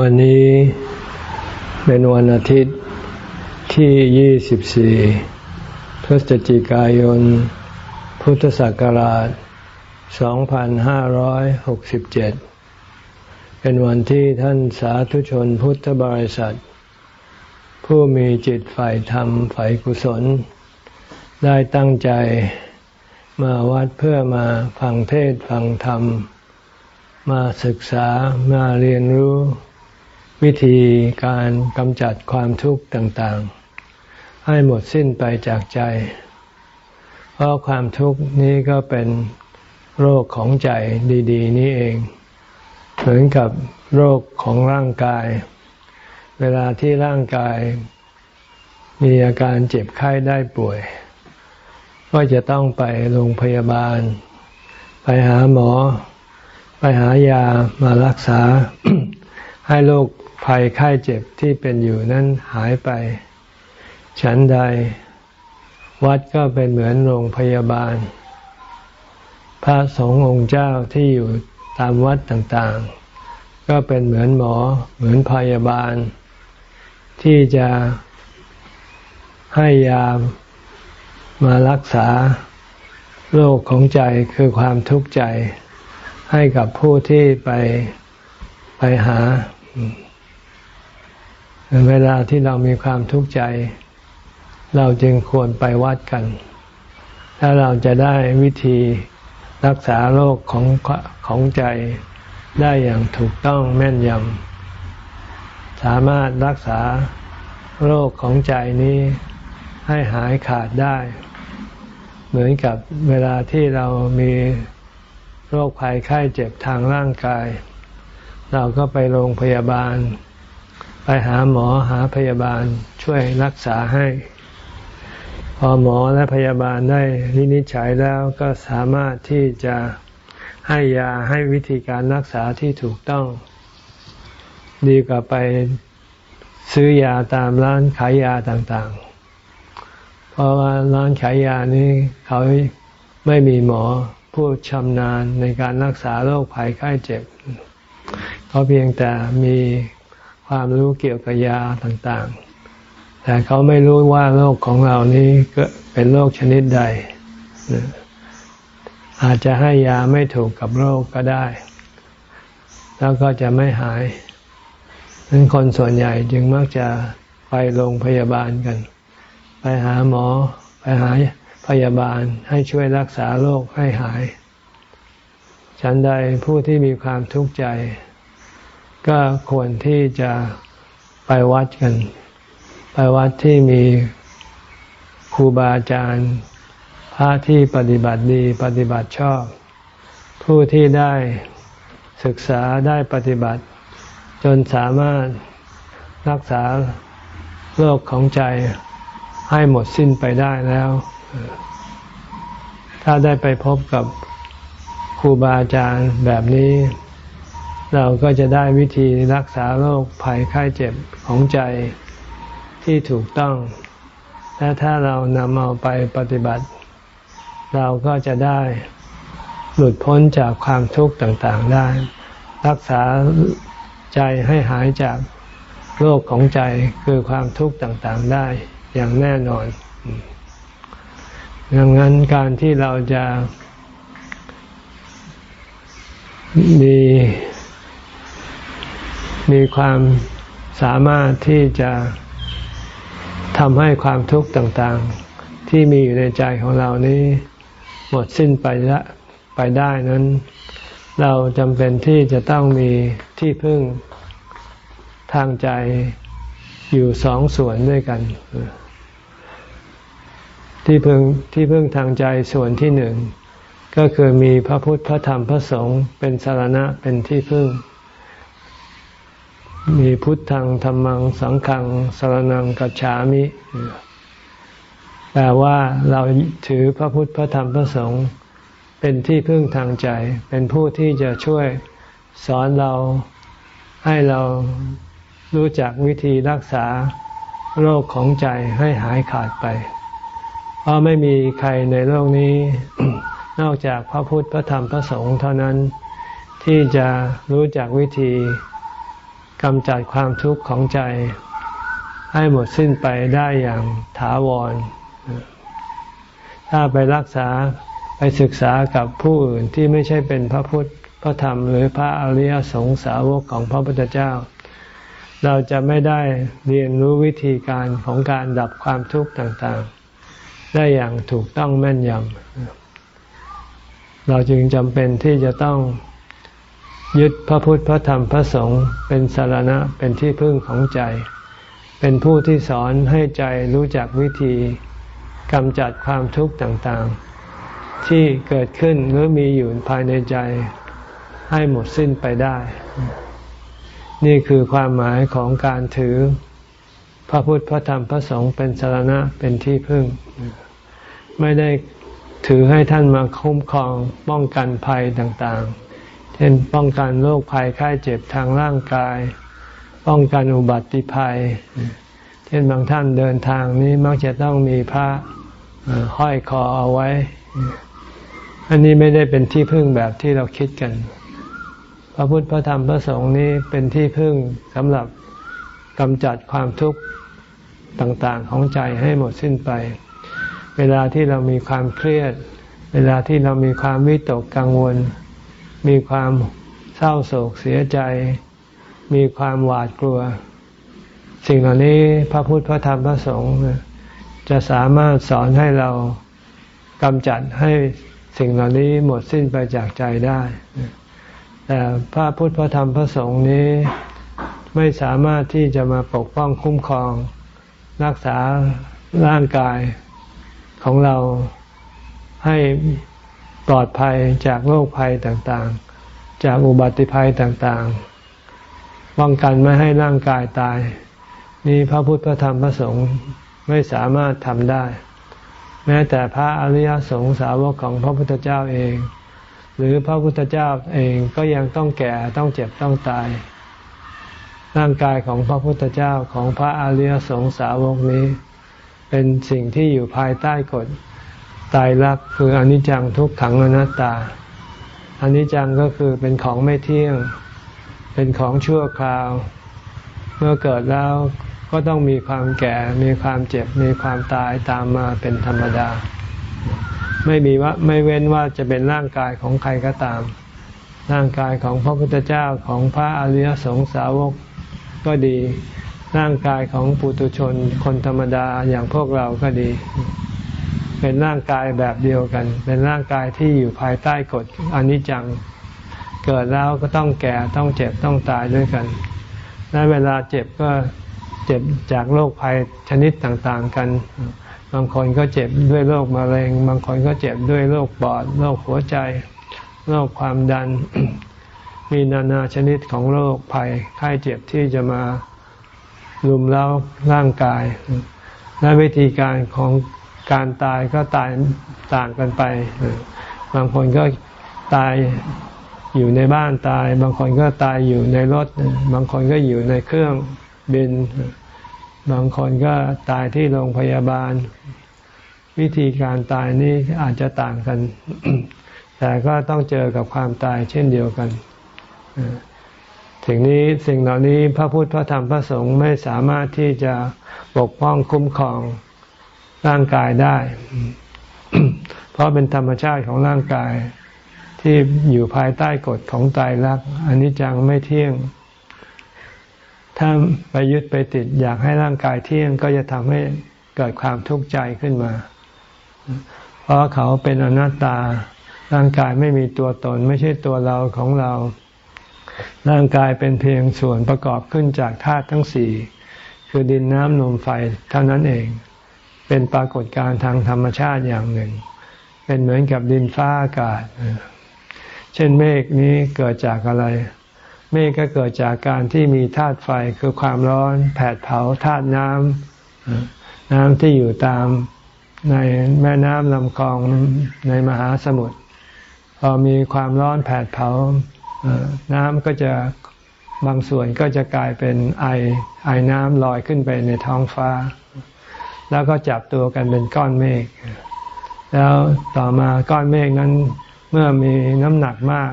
วันนี้เป็นวันอาทิตย์ที่ 24 พฤศจิกายน พุทธศักราช 2567 เป็นวันที่ท่านสาธุชนพุทธบริษัท ผู้มีจิตฝ่ายธรรมฝ่ายกุศล ได้ตั้งใจมาวัดเพื่อมาฟังเทศฟังธรรม มาศึกษามาเรียนรู้ วิธีการกำจัดความทุกข์ต่างๆ ให้หมดสิ้นไปจากใจ เพราะความทุกข์นี้ก็เป็นโรคของใจดี ๆ นี้เอง เหมือนกับโรคของร่างกาย เวลาที่ร่างกาย มีอาการเจ็บไข้ได้ป่วย ก็จะต้องไปโรงพยาบาล ไปหาหมอ ไปหายามารักษา ให้โรคภัยไข้เจ็บที่เป็นอยู่นั้นหายไป ฉันใด วัดก็เป็นเหมือนโรงพยาบาล พระสงฆ์องค์เจ้าที่อยู่ตามวัดต่างๆ ก็เป็นเหมือนหมอเหมือนพยาบาล ที่จะให้ยามารักษาโรคของใจคือความทุกข์ใจให้กับผู้ที่ไปไปหา เวลาที่เรามีความทุกข์ใจ เราจึงควรไปวัดกัน ถ้าเราจะได้วิธีรักษาโรคของของใจได้อย่างถูกต้องแม่นยำ สามารถรักษาโรคของใจนี้ให้หายขาดได้ เหมือนกับเวลาที่เรามีโรคภัยไข้เจ็บทางร่างกาย เราก็ไปโรงพยาบาล ไปหาหมอหาพยาบาลช่วยรักษาให้ พอหมอและพยาบาลได้วินิจฉัยแล้วก็สามารถที่จะให้ยาให้วิธีการรักษาที่ถูกต้อง ดีกว่าไปซื้อยาตามร้านขายยาต่างๆ เพราะว่าร้านขายยานี้เขาไม่มีหมอผู้ชำนาญในการรักษาโรคภัยไข้เจ็บ เขาเพียงแต่มีความรู้เกี่ยวกับยาต่างๆ แต่เขาไม่รู้ว่าโรคของเรานี้ก็เป็นโรคชนิดใด อาจจะให้ยาไม่ถูกกับโรคก็ได้ แล้วก็จะไม่หายนั้นคนส่วนใหญ่จึงมักจะไปโรงพยาบาลกัน ไปหาหมอ ไปหาพยาบาลให้ช่วยรักษาโรคให้หาย ฉันใดผู้ที่มีความทุกข์ใจ ก็ควรที่จะไปวัดกัน ไปวัดที่มีครูบาอาจารย์พระที่ปฏิบัติดีปฏิบัติชอบ ผู้ที่ได้ศึกษาได้ปฏิบัติ จนสามารถรักษาโรคของใจให้หมดสิ้นไปได้แล้ว ถ้าได้ไปพบกับ รูบาอาจารย์แบบนี้ เราก็จะได้วิธีรักษาโรคภัยไข้เจ็บของใจที่ถูกต้อง และถ้าเรานำเอาไปปฏิบัติ เราก็จะได้หลุดพ้นจากความทุกข์ต่างๆได้ รักษาใจให้หายจากโรคของใจคือความทุกข์ต่างๆได้อย่างแน่นอนดังนั้นการที่เราจะ มีมีความสามารถที่จะทำให้ความทุกข์ต่างๆ ที่มีอยู่ในใจของเรานี้หมดสิ้นไปละไปได้นั้น เราจำเป็นที่จะต้องมีที่พึ่งทางใจอยู่สองส่วนด้วยกัน ที่พึ่งที่พึ่งทางใจส่วนที่หนึ่ง ก็คือมีพระพุทธพระธรรมพระสงฆ์เป็นสารณะเป็นที่พึ่ง มีพุทธังธรรมังสังฆังสารนังกัจฉามิแปลว่าเราถือพระพุทธพระธรรมพระสงฆ์เป็นที่พึ่งทางใจ เป็นผู้ที่จะช่วยสอนเราให้เรารู้จักวิธีรักษาโรคของใจให้หายขาดไป เพราะไม่มีใครในโลกนี้ นอกจากพระพุทธพระธรรมพระสงฆ์เท่านั้นที่จะรู้จักวิธีกำจัดความทุกข์ของใจ ให้หมดสิ้นไปได้อย่างถาวร ถ้าไปรักษาไปศึกษากับผู้อื่นที่ไม่ใช่เป็นพระพุทธพระธรรมหรือพระอริยสงสาวกของพระพุทธเจ้า เราจะไม่ได้เรียนรู้วิธีการของการดับความทุกข์ต่างๆ ได้อย่างถูกต้องแม่นยำ เราจึงจำเป็นที่จะต้องยึดพระพุทธพระธรรมพระสงฆ์เป็นสารณะเป็นที่พึ่งของใจ เป็นผู้ที่สอนให้ใจรู้จักวิธีกำจัดความทุกข์ต่างๆ ที่เกิดขึ้นหรือมีอยู่ภายในใจให้หมดสิ้นไปได้ นี่คือความหมายของการถือ พระพุทธพระธรรมพระสงฆ์เป็นสารณะเป็นที่พึ่ง ไม่ได้ ถือให้ท่านมาคุ้มครองป้องกันภัยต่างๆ เช่นป้องกันโรคภัยไข้เจ็บทางร่างกาย ป้องกันอุบัติภัย เช่นบางท่านเดินทางนี้มักจะต้องมีพระห้อยคอเอาไว้ อันนี้ไม่ได้เป็นที่พึ่งแบบที่เราคิดกัน พระพุทธพระธรรมพระสงฆ์นี้เป็นที่พึ่งสำหรับกำจัดความทุกข์ต่างๆของใจให้หมดสิ้นไป เวลาที่เรามีความเครียด เวลาที่เรามีความวิตกกังวล มีความเศร้าโศกเสียใจ มีความหวาดกลัว สิ่งเหล่านี้พระพุทธพระธรรมพระสงฆ์จะสามารถสอนให้เรากำจัดให้สิ่งเหล่านี้หมดสิ้นไปจากใจได้ แต่พระพุทธพระธรรมพระสงฆ์นี้ไม่สามารถที่จะมาปกป้องคุ้มครอง รักษาร่างกาย ของเราให้ปลอดภัยจากโรคภัยต่างๆ จากอุบัติภัยต่างๆ ป้องกันไม่ให้ร่างกายตาย นี่พระพุทธพระธรรมพระสงฆ์ไม่สามารถทำได้ แม้แต่พระอริยสงสาวกของพระพุทธเจ้าเอง หรือพระพุทธเจ้าเองก็ยังต้องแก่ต้องเจ็บต้องตาย ร่างกายของพระพุทธเจ้าของพระอริยสงสาวกนี้ เป็นสิ่งที่อยู่ภายใต้กฎตายรักคืออนิจจังทุกขังอนัตตาอนิจจังก็คือเป็นของไม่เที่ยง เป็นของชั่วคราว เมื่อเกิดแล้วก็ต้องมีความแก่ มีความเจ็บ มีความตายตามมาเป็นธรรมดา ไม่มีว่าไม่เว้นว่าจะเป็นร่างกายของใครก็ตาม ร่างกายของพระพุทธเจ้าของพระอริยสงสาวกก็ดี ร่างกายของปุถุชนคนธรรมดาอย่างพวกเราก็ดี เป็นร่างกายแบบเดียวกัน เป็นร่างกายที่อยู่ภายใต้กฎอนิจจัง เกิดแล้วก็ต้องแก่ต้องเจ็บต้องตายด้วยกัน และเวลาเจ็บก็เจ็บจากโรคภัยชนิดต่างๆกัน บางคนก็เจ็บด้วยโรคมะเร็ง บางคนก็เจ็บด้วยโรคปอดโรคหัวใจโรคความดัน มีนานาชนิดของโรคภัยไข้เจ็บที่จะมา ลุมเล้าร่างกาย และวิธีการของการตายก็ตายต่างกันไป บางคนก็ตายอยู่ในบ้านตาย บางคนก็ตายอยู่ในรถ บางคนก็อยู่ในเครื่องบิน บางคนก็ตายที่โรงพยาบาล วิธีการตายนี้อาจจะต่างกัน แต่ก็ต้องเจอกับความตายเช่นเดียวกัน สิ่งนี้สิ่งเหล่านี้พระพุทธพระธรรมพระสงฆ์ไม่สามารถที่จะปกป้องคุ้มครองร่างกายได้ เพราะเป็นธรรมชาติของร่างกายที่อยู่ภายใต้กฎของตายรักอันนี้จังไม่เที่ยง ถ้าไปยึดไปติดอยากให้ร่างกายเที่ยงก็จะทำให้เกิดความทุกข์ใจขึ้นมา เพราะเขาเป็นอนัตตาร่างกายไม่มีตัวตน ไม่ใช่ตัวเราของเรา ร่างกายเป็นเพียงส่วนประกอบขึ้นจากธาตุทั้งสี่คือดินน้ำลมไฟเท่านั้นเอง เป็นปรากฏการณ์ทางธรรมชาติอย่างหนึ่ง เป็นเหมือนกับดินฟ้าอากาศ เช่นเมฆนี้เกิดจากอะไร เมฆก็เกิดจากการที่มีธาตุไฟคือความร้อนแผดเผาธาตุน้ำน้ำที่อยู่ตามในแม่น้ำลำคลองในมหาสมุทรพอมีความร้อนแผดเผา น้ำก็จะบางส่วนก็จะกลายเป็นไอไอน้ำลอยขึ้นไปในท้องฟ้า แล้วก็จับตัวกันเป็นก้อนเมฆแล้วต่อมาก้อนเมฆนั้นเมื่อมีน้ำหนักมาก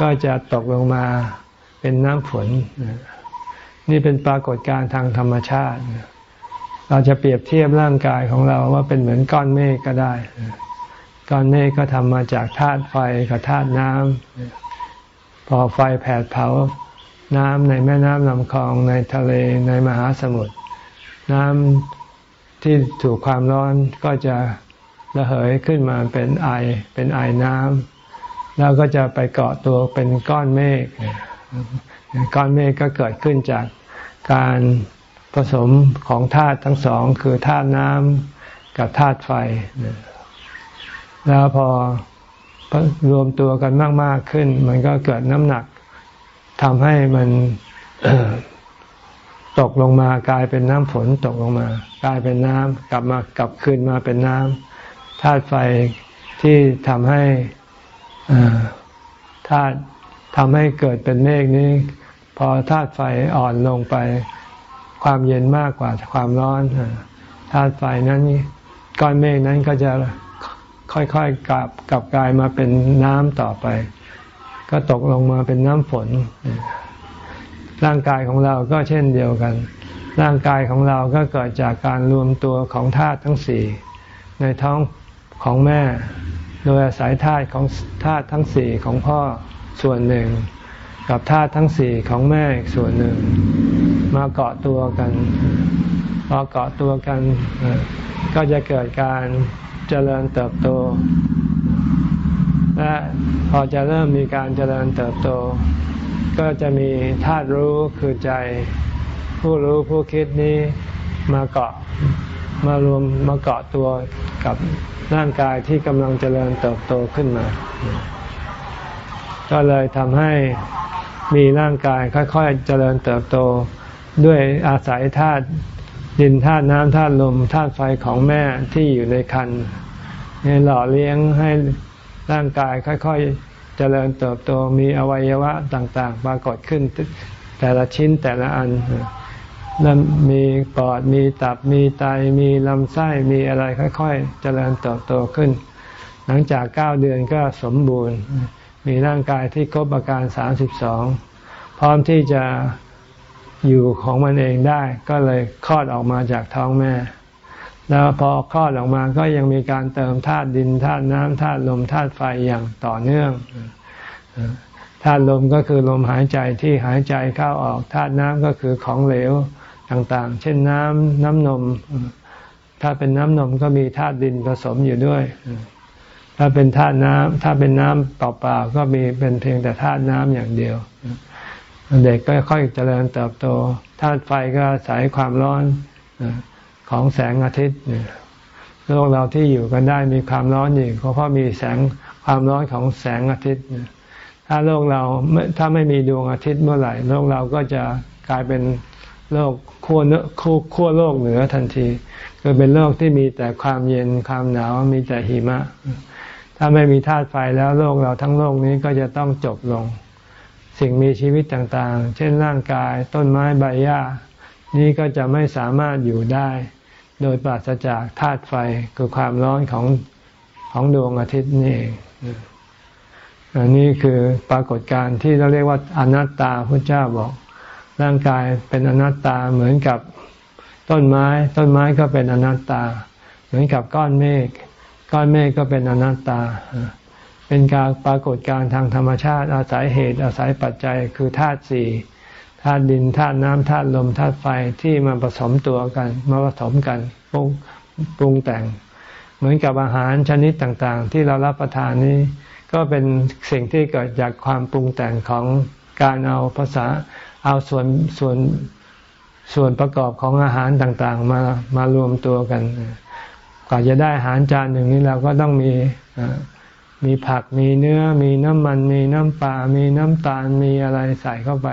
ก็จะตกลงมาเป็นน้ำฝน นี่เป็นปรากฏการณ์ทางธรรมชาติ เราจะเปรียบเทียบร่างกายของเราว่าเป็นเหมือนก้อนเมฆก็ได้ ก้อนเมฆก็ทำมาจากธาตุไฟกับธาตุน้ำ พอไฟแผดเผาน้ำในแม่น้ำลำคลองในทะเลในมหาสมุทรน้ำที่ถูกความร้อนก็จะระเหยขึ้นมาเป็นไอเป็นไอน้ำแล้วก็จะไปเกาะตัวเป็นก้อนเมฆก้อนเมฆก็เกิดขึ้นจากการผสมของธาตุทั้งสองคือธาตุน้ำกับธาตุไฟ แล้วพอ รวมตัวกันมาก ๆขึ้น มันก็เกิดน้ำหนักทำให้มันตกลงมากลายเป็นน้ำฝนตกลงมา กลายเป็นน้ำกลับมากลับคืนมาเป็นน้ำธาตุไฟที่ทำให้ธาตุทำให้เกิดเป็นเมฆนี้ พอธาตุไฟอ่อนลงไป ความเย็นมากกว่าความร้อนธาตุไฟนั้นก้อนเมฆนั้นก็จะ ค่อยๆกลับกลับกลายมาเป็นน้ำต่อไป ก็ตกลงมาเป็นน้ำฝน ร่างกายของเราก็เช่นเดียวกัน ร่างกายของเราก็เกิดจากการรวมตัวของธาตุทั้งสี่ในท้องของแม่ โดยอาศัยธาตุของธาตุทั้งสี่ของพ่อส่วนหนึ่ง กับธาตุทั้งสี่ของแม่อีกส่วนหนึ่ง มาเกาะตัวกันพอเกาะตัวกันก็จะเกิดการ เจริญเติบโต และพอจะเริ่มมีการเจริญเติบโต ก็จะมีธาตุรู้คือใจ ผู้รู้ผู้คิดนี้มาเกาะมารวมมาเกาะตัวกับร่างกายที่กำลังเจริญเติบโตขึ้นมา ก็เลยทำให้มีร่างกายค่อยๆเจริญเติบโตด้วยอาศัยธาตุ ดินธาตุน้ำธาตุลมธาตุไฟของแม่ที่อยู่ในคันนี่หล่อเลี้ยงให้ร่างกายค่อยๆเจริญเติบโตมีอวัยวะต่างๆปรากฏขึ้น แต่ละชิ้นแต่ละอันนั่นมีปอดมีตับมีไตมีลำไส้มีอะไรค่อยๆ เจริญเติบโตขึ้น หลังจากเก้าเดือนก็สมบูรณ์ มีร่างกายที่ครบอาการสามสิบสองพร้อมที่จะ อยู่ของมันเองได้ ก็เลยคลอดออกมาจากท้องแม่ แล้วพอคลอดออกมาก็ยังมีการเติมธาตุดินธาตุน้ำธาตุลมธาตุไฟอย่างต่อเนื่องธาตุลมก็คือลมหายใจที่หายใจเข้าออกธาตุน้ำก็คือของเหลวต่างๆ เช่นน้ำน้ำนม ถ้าเป็นน้ำนมก็มีธาตุดินผสมอยู่ด้วย ถ้าเป็นธาตุน้ำถ้าเป็นน้ำเปล่าๆก็มีเป็นเพียงแต่ธาตุน้ำอย่างเดียว เด็กก็ค่อยเจริญเติบโตธาตุไฟก็อาศัยความร้อนของแสงอาทิตย์โลกเราที่อยู่กันได้มีความร้อนอยู่เพราะมีแสงความร้อนของแสงอาทิตย์ถ้าโลกเราถ้าไม่มีดวงอาทิตย์เมื่อไหร่ โลกเราก็จะกลายเป็นโลกขั้วเนื้อขั้วโลกเหนือทันทีคือเป็นโลกที่มีแต่ความเย็นความหนาวมีแต่หิมะ ถ้าไม่มีธาตุไฟแล้วโลกเราทั้งโลกนี้ก็จะต้องจบลง สิ่งมีชีวิตต่างๆ เช่นร่างกาย ต้นไม้ใบหญ้า นี้ก็จะไม่สามารถอยู่ได้ โดยปราศจากธาตุไฟคือความร้อนของของดวงอาทิตย์นี่เองอันนี้คือปรากฏการณ์ที่เราเรียกว่าอนัตตาพระเจ้าบอก ร่างกายเป็นอนัตตาเหมือนกับต้นไม้ ต้นไม้ก็เป็นอนัตตา เหมือนกับก้อนเมฆก้อนเมฆก็เป็นอนัตตา เป็นการปรากฏการทางธรรมชาติ อาศัยเหตุอาศัยปัจจัยคือธาตุสี่ธาตุดินธาตุน้ำธาตุลมธาตุไฟที่มาผสมตัวกันมาผสมกันปรุงปรุงแต่ง เหมือนกับอาหารชนิดต่างๆ ที่เรารับประทานนี้ ก็เป็นสิ่งที่เกิดจากความปรุงแต่งของการเอาภาษาเอาส่วนส่วนส่วนประกอบของอาหารต่างๆ มามารวมตัวกันกว่าจะได้อาหารจานหนึ่งนี้เราก็ต้องมี มีผักมีเนื้อมีน้ำมันมีน้ำปลา มีน้ำตาลมีอะไรใส่เข้าไป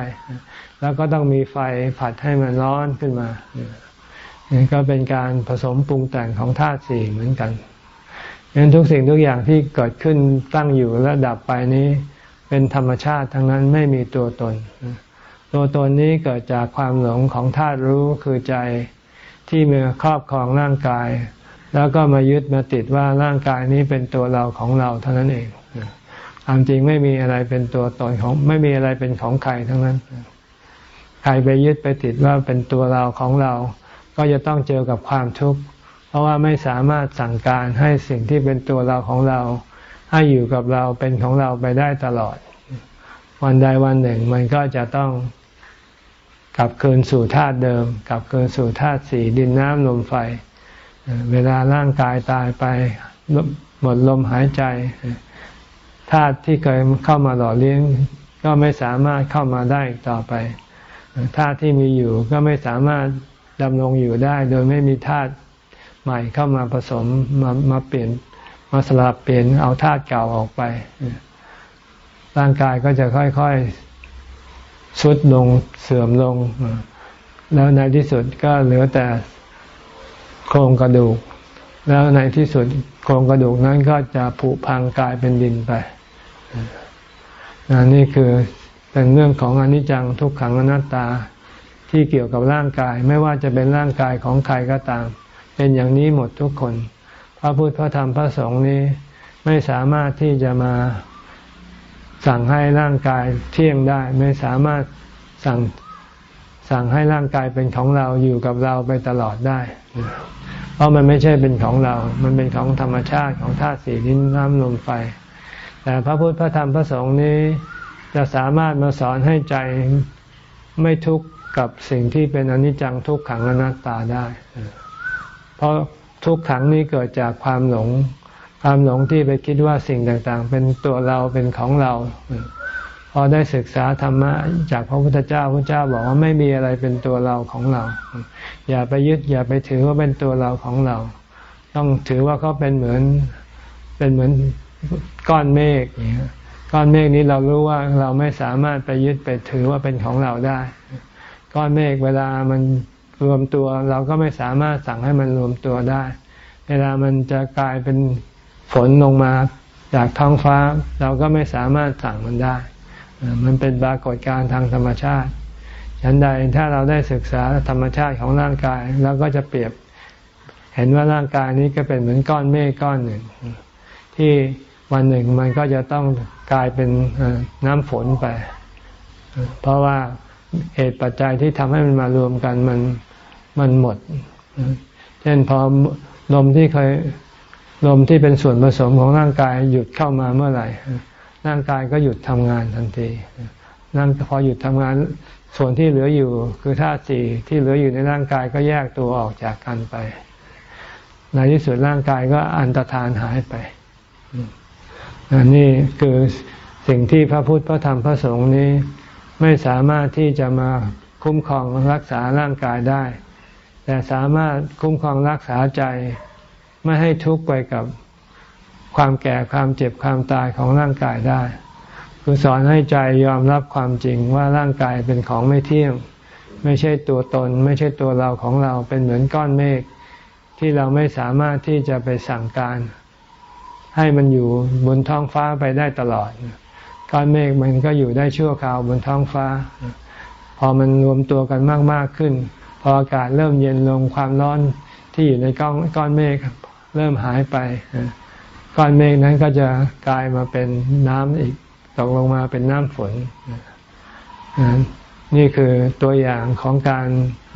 แล้วก็ต้องมีไฟผัดให้มันร้อนขึ้นมานี่ก็เป็นการผสมปรุงแต่งของธาตุสี่เหมือนกันดังนั้นทุกสิ่งทุกอย่างที่เกิดขึ้นตั้งอยู่และดับไปนี้ เป็นธรรมชาติทั้งนั้นไม่มีตัวตน ตัวตนนี้เกิดจากความหลงของธาตุรู้คือใจที่มีครอบครองร่างกาย แล้วก็มายึดมาติดว่าร่างกายนี้เป็นตัวเราของเราเท่านั้นเองความจริงไม่มีอะไรเป็นตัวตนของไม่มีอะไรเป็นของใครทั้งนั้น ใครไปยึดไปติดว่าเป็นตัวเราของเรา ก็จะต้องเจอกับความทุกข์ เพราะว่าไม่สามารถสั่งการให้สิ่งที่เป็นตัวเราของเรา ให้อยู่กับเราเป็นของเราไปได้ตลอด วันใดวันหนึ่งมันก็จะต้องกลับคืนสู่ธาตุเดิม กลับคืนสู่ธาตุสี่ดินน้ำลมไฟ เวลาร่างกายตายไปหมดลมหายใจธาตุที่เคยเข้ามาหล่อเลี้ยง ก็ไม่สามารถเข้ามาได้ต่อไปธาตุที่มีอยู่ก็ไม่สามารถดำรงอยู่ได้ โดยไม่มีธาตุใหม่เข้ามาผสมมามาเปลี่ยนมาสลับเปลี่ยนเอาธาตุเก่าออกไปร่างกายก็จะค่อยๆสุดลงเสื่อมลง แล้วในที่สุดก็เหลือแต่ โครงกระดูก แล้วในที่สุดโครงกระดูกนั้นก็จะผุพังกลายเป็นดินไปนี่คือเป็นเรื่องของอนิจจังทุกขังอนัตตาที่เกี่ยวกับร่างกายไม่ว่าจะเป็นร่างกายของใครก็ตาม เป็นอย่างนี้หมดทุกคน พระพุทธพระธรรมพระสงฆ์นี้ไม่สามารถที่จะมาสั่งให้ร่างกายเที่ยงได้ ไม่สามารถสั่ง สั่งให้ร่างกายเป็นของเราอยู่กับเราไปตลอดได้ เพราะมันไม่ใช่เป็นของเรา มันเป็นของธรรมชาติของธาตุสี่ดินน้ำลมไฟ แต่พระพุทธพระธรรมพระสงฆ์นี้จะสามารถมาสอนให้ใจไม่ทุกข์กับสิ่งที่เป็นอนิจจังทุกขังอนัตตาได้ เพราะทุกขังนี้เกิดจากความหลง ความหลงที่ไปคิดว่าสิ่งต่างๆ เป็นตัวเราเป็นของเรา พอได้ศึกษาธรรมะจากพระพุทธเจ้าพระเจ้าบอกว่าไม่มีอะไรเป็นตัวเราของเรา อย่าไปยึดอย่าไปถือว่าเป็นตัวเราของเรา ต้องถือว่าเขาเป็นเหมือนเป็นเหมือนก้อนเมฆอย่างนี้ก้อนเมฆนี้เรารู้ว่าเราไม่สามารถไปยึดไปถือว่าเป็นของเราได้ ก้อนเมฆเวลามันรวมตัวเราก็ไม่สามารถสั่งให้มันรวมตัวได้ เวลามันจะกลายเป็นฝนลงมาจากท้องฟ้า เราก็ไม่สามารถสั่งมันได้ มันเป็นปรากฏการณ์ทางธรรมชาติฉันใดถ้าเราได้ศึกษาธรรมชาติของร่างกายเราก็จะเปรียบ เห็นว่าร่างกายนี้ก็เป็นเหมือนก้อนเมฆก้อนหนึ่ง ที่วันหนึ่งมันก็จะต้องกลายเป็นน้ำฝนไป เพราะว่าเหตุปัจจัยที่ทำให้มันมารวมกันมันมันหมด เช่นพอลมที่เคยลมที่เป็นส่วนผสมของร่างกายหยุดเข้ามาเมื่อไหร่ ร่างกายก็หยุดทำงานทันทีนั่งพอหยุดทำงาน ส่วนที่เหลืออยู่ คือธาตุสี่ที่เหลืออยู่ในร่างกายก็แยกตัวออกจากกันไป ในที่สุดร่างกายก็อันตรธานหายไปอันนี้คือสิ่งที่พระพุทธพระธรรมพระสงฆ์นี้ ไม่สามารถที่จะมาคุ้มครองรักษาร่างกายได้ แต่สามารถคุ้มครองรักษาใจ ไม่ให้ทุกข์ไปกับ ความแก่ความเจ็บความตายของร่างกายได้ คือสอนให้ใจยอมรับความจริงว่าร่างกายเป็นของไม่เที่ยง ไม่ใช่ตัวตน ไม่ใช่ตัวเราของเราเป็นเหมือนก้อนเมฆที่เราไม่สามารถที่จะไปสั่งการ ให้มันอยู่บนท้องฟ้าไปได้ตลอด ก้อนเมฆมันก็อยู่ได้ชั่วคราวบนท้องฟ้า พอมันรวมตัวกันมากมากขึ้น พออากาศเริ่มเย็นลงความร้อนที่อยู่ในก้อนก้อนเมฆเริ่มหายไป ก้อนเมฆนั้นก็จะกลายมาเป็นน้ำอีกตกลงมาเป็นน้ำฝน นี่คือตัวอย่างของการ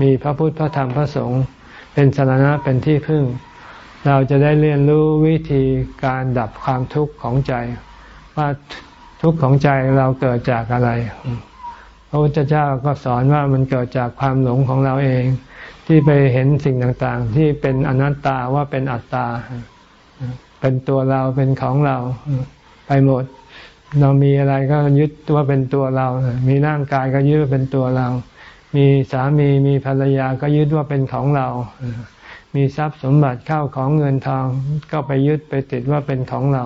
มีพระพุทธพระธรรมพระสงฆ์เป็นสารณะเป็นที่พึ่ง เราจะได้เรียนรู้วิธีการดับความทุกข์ของใจ ว่าทุกข์ของใจเราเกิดจากอะไร พระพุทธเจ้าก็สอนว่ามันเกิดจากความหลงของเราเอง ที่ไปเห็นสิ่งต่างๆ ที่เป็นอนัตตาว่าเป็นอัตตา เป็นตัวเราเป็นของเราไปหมด เรามีอะไรก็ยึดว่าเป็นตัวเรา มีร่างกายก็ยึดว่าเป็นตัวเรา มีสามีมีภรรยาก็ยึดว่าเป็นของเรา มีทรัพย์สมบัติเข้าของเงินทองก็ไปยึดไปติดว่าเป็นของเรา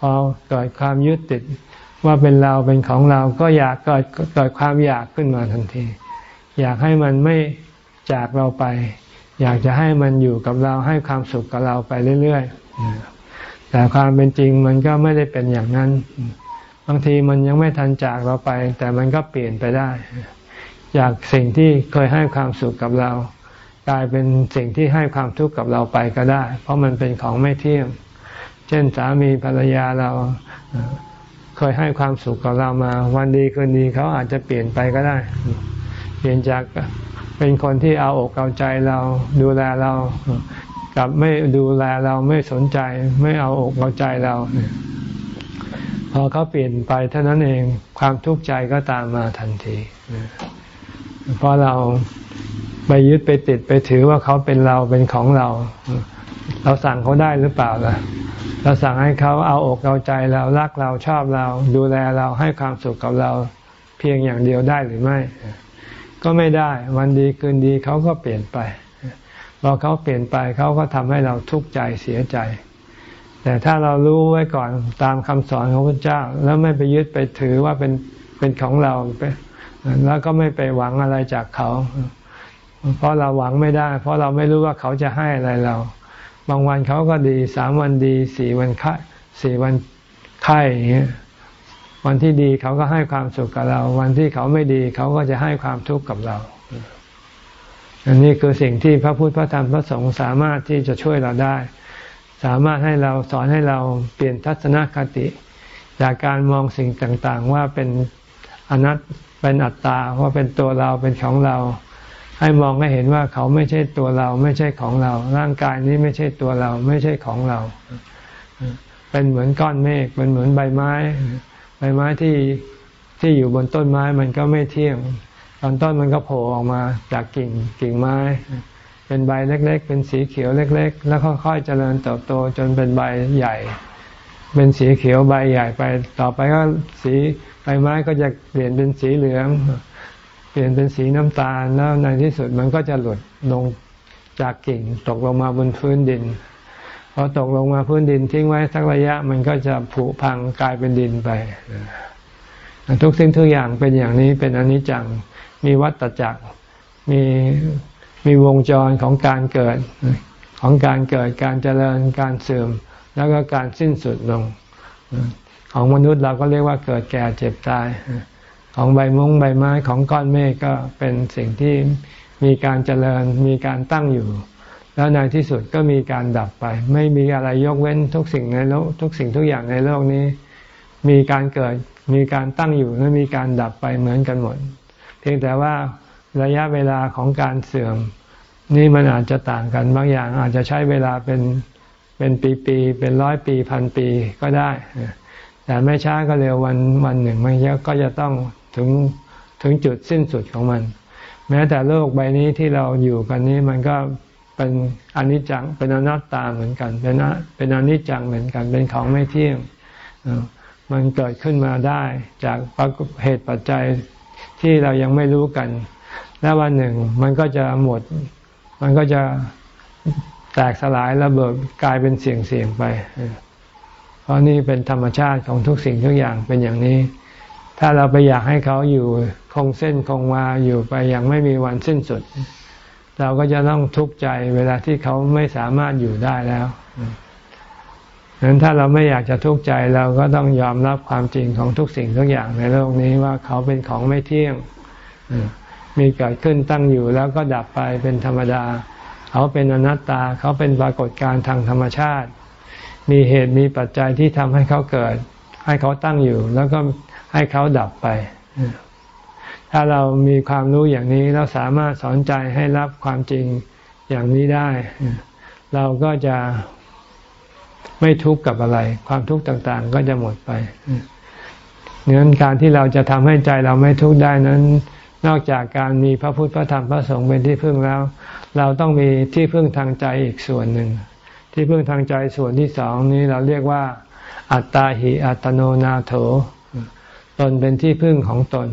พอเกิดความยึดติดว่าเป็นเราเป็นของเราก็อยากเกิดเกิดความอยากขึ้นมาทันที อยากให้มันไม่จากเราไป อยากจะให้มันอยู่กับเราให้ความสุขกับเราไปเรื่อยๆ แต่ความเป็นจริงมันก็ไม่ได้เป็นอย่างนั้น บางทีมันยังไม่ทันจากเราไป แต่มันก็เปลี่ยนไปได้ จากสิ่งที่เคยให้ความสุขกับเรา กลายเป็นสิ่งที่ให้ความทุกข์กับเราไปก็ได้ เพราะมันเป็นของไม่เที่ยง เช่นสามีภรรยาเราเคยให้ความสุขกับเรามา วันดีคืนดีเขาอาจจะเปลี่ยนไปก็ได้ เปลี่ยนจากเป็นคนที่เอาอกเอาใจเราดูแลเรา กับไม่ดูแลเราไม่สนใจ ไม่เอาอกเอาใจเรา พอเขาเปลี่ยนไปเท่านั้นเองความทุกข์ใจก็ตามมาทันทีเพราะเราไปยึดไปติดไปถือว่าเขาเป็นเราเป็นของเรา เราสั่งเขาได้หรือเปล่าล่ะ เราสั่งให้เขาเอาอกเอาใจเรารักเราชอบเรา ดูแลเราให้ความสุขกับเราเพียงอย่างเดียวได้หรือไม่ ก็ไม่ได้ วันดีคืนดีเขาก็เปลี่ยนไป พอเขาเปลี่ยนไปเขาก็ทำให้เราทุกข์ใจเสียใจ แต่ถ้าเรารู้ไว้ก่อนตามคำสอนของพระเจ้า แล้วไม่ไปยึดไปถือว่าเป็นเป็นของเราไปแล้วก็ไม่ไปหวังอะไรจากเขา เพราะเราหวังไม่ได้ เพราะเราไม่รู้ว่าเขาจะให้อะไรเรา บางวันเขาก็ดีสามวันดีสี่วันไข้สี่วันไข้อย่างเงี้ยวันที่ดีเขาก็ให้ความสุขกับเรา วันที่เขาไม่ดีเขาก็จะให้ความทุกข์กับเรา อันนี้คือสิ่งที่พระพุทธพระธรรมพระสงฆ์สามารถที่จะช่วยเราได้ สามารถให้เราสอนให้เราเปลี่ยนทัศนคติ จากการมองสิ่งต่างๆ ว่าเป็นอนัตเป็นอัตตาว่าเป็นตัวเราเป็นของเรา ให้มองให้เห็นว่าเขาไม่ใช่ตัวเรา ไม่ใช่ของเรา ร่างกายนี้ไม่ใช่ตัวเรา ไม่ใช่ของเรา เป็นเหมือนก้อนเมฆเป็นเหมือนใบไม้ ใบไม้ที่ที่อยู่บนต้นไม้มันก็ไม่เที่ยง ตอนต้นมันก็โผล่ออกมาจากกิ่งกิ่งไม้ เป็นใบเล็ก ๆ เป็นสีเขียวเล็ก ๆ แล้วค่อยๆเจริญเติบโตจนเป็นใบใหญ่ เป็นสีเขียวใบใหญ่ไป ต่อไปก็สีใบไม้ก็จะเปลี่ยนเป็นสีเหลือง เปลี่ยนเป็นสีน้ำตาลแล้วในที่สุดมันก็จะหลุดลงจากกิ่งตกลงมาบนพื้นดินพอตกลงมาพื้นดินทิ้งไว้สักระยะมันก็จะผุพังกลายเป็นดินไป ทุกสิ่งทุกอย่างเป็นอย่างนี้เป็นอนิจจัง มีวัฏจักร มีมีวงจรของการเกิดของการเกิดการเจริญการเสื่อม แล้วก็การสิ้นสุดลง ของมนุษย์เราก็เรียกว่าเกิดแก่เจ็บตาย ของใบมงใบไม้ของก้อนเมฆก็เป็นสิ่งที่มีการเจริญมีการตั้งอยู่ แล้วในที่สุดก็มีการดับไป ไม่มีอะไรยกเว้นทุกสิ่งในโลกทุกสิ่งทุกอย่างในโลกนี้ มีการเกิดมีการตั้งอยู่และมีการดับไปเหมือนกันหมด เพียงแต่ว่าระยะเวลาของการเสื่อม นี่มันอาจจะต่างกันบางอย่างอาจจะใช้เวลาเป็นเป็นปีๆเป็นร้อยปีพันปีก็ได้ แต่ไม่ช้าก็เร็ววันวันหนึ่งมันก็จะต้องถึงถึงจุดสิ้นสุดของมัน แม้แต่โลกใบนี้ที่เราอยู่กันนี้มันก็เป็นอนิจจังเป็นอนัตตาเหมือนกัน เป็นเป็นอนิจจังเหมือนกัน เป็นของไม่เที่ยงมันเกิดขึ้นมาได้จากเหตุปัจจัย ที่เรายังไม่รู้กัน แล้ววันหนึ่งมันก็จะหมด มันก็จะแตกสลายระเบิดกลายเป็นเสียงเสียงไป เพราะนี่เป็นธรรมชาติของทุกสิ่งทุกอย่างเป็นอย่างนี้ ถ้าเราไปอยากให้เขาอยู่คงเส้นคงวาอยู่ไปอย่างไม่มีวันสิ้นสุด เราก็จะต้องทุกข์ใจเวลาที่เขาไม่สามารถอยู่ได้แล้ว นั้นถ้าเราไม่อยากจะทุกข์ใจเราก็ต้องยอมรับความจริงของทุกสิ่งทุกอย่างในโลกนี้ว่าเขาเป็นของไม่เที่ยง มีเกิดขึ้นตั้งอยู่แล้วก็ดับไปเป็นธรรมดา เขาเป็นอนัตตาเขาเป็นปรากฏการณ์ทางธรรมชาติ มีเหตุมีปัจจัยที่ทำให้เขาเกิด ให้เขาตั้งอยู่ แล้วก็ให้เขาดับไป ถ้าเรามีความรู้อย่างนี้เราสามารถสอนใจให้รับความจริงอย่างนี้ได้ เราก็จะ ไม่ทุกข์กับอะไร ความทุกข์ต่างๆ ก็จะหมดไปเนื่องการที่เราจะทำให้ใจเราไม่ทุกข์ได้นั้น นอกจากการมีพระพุทธพระธรรมพระสงฆ์เป็นที่พึ่งแล้ว เราต้องมีที่พึ่งทางใจอีกส่วนหนึ่ง ที่พึ่งทางใจส่วนที่สองนี้เราเรียกว่า อัตตาหิอัตโนนาโถ ตนเป็นที่พึ่งของตน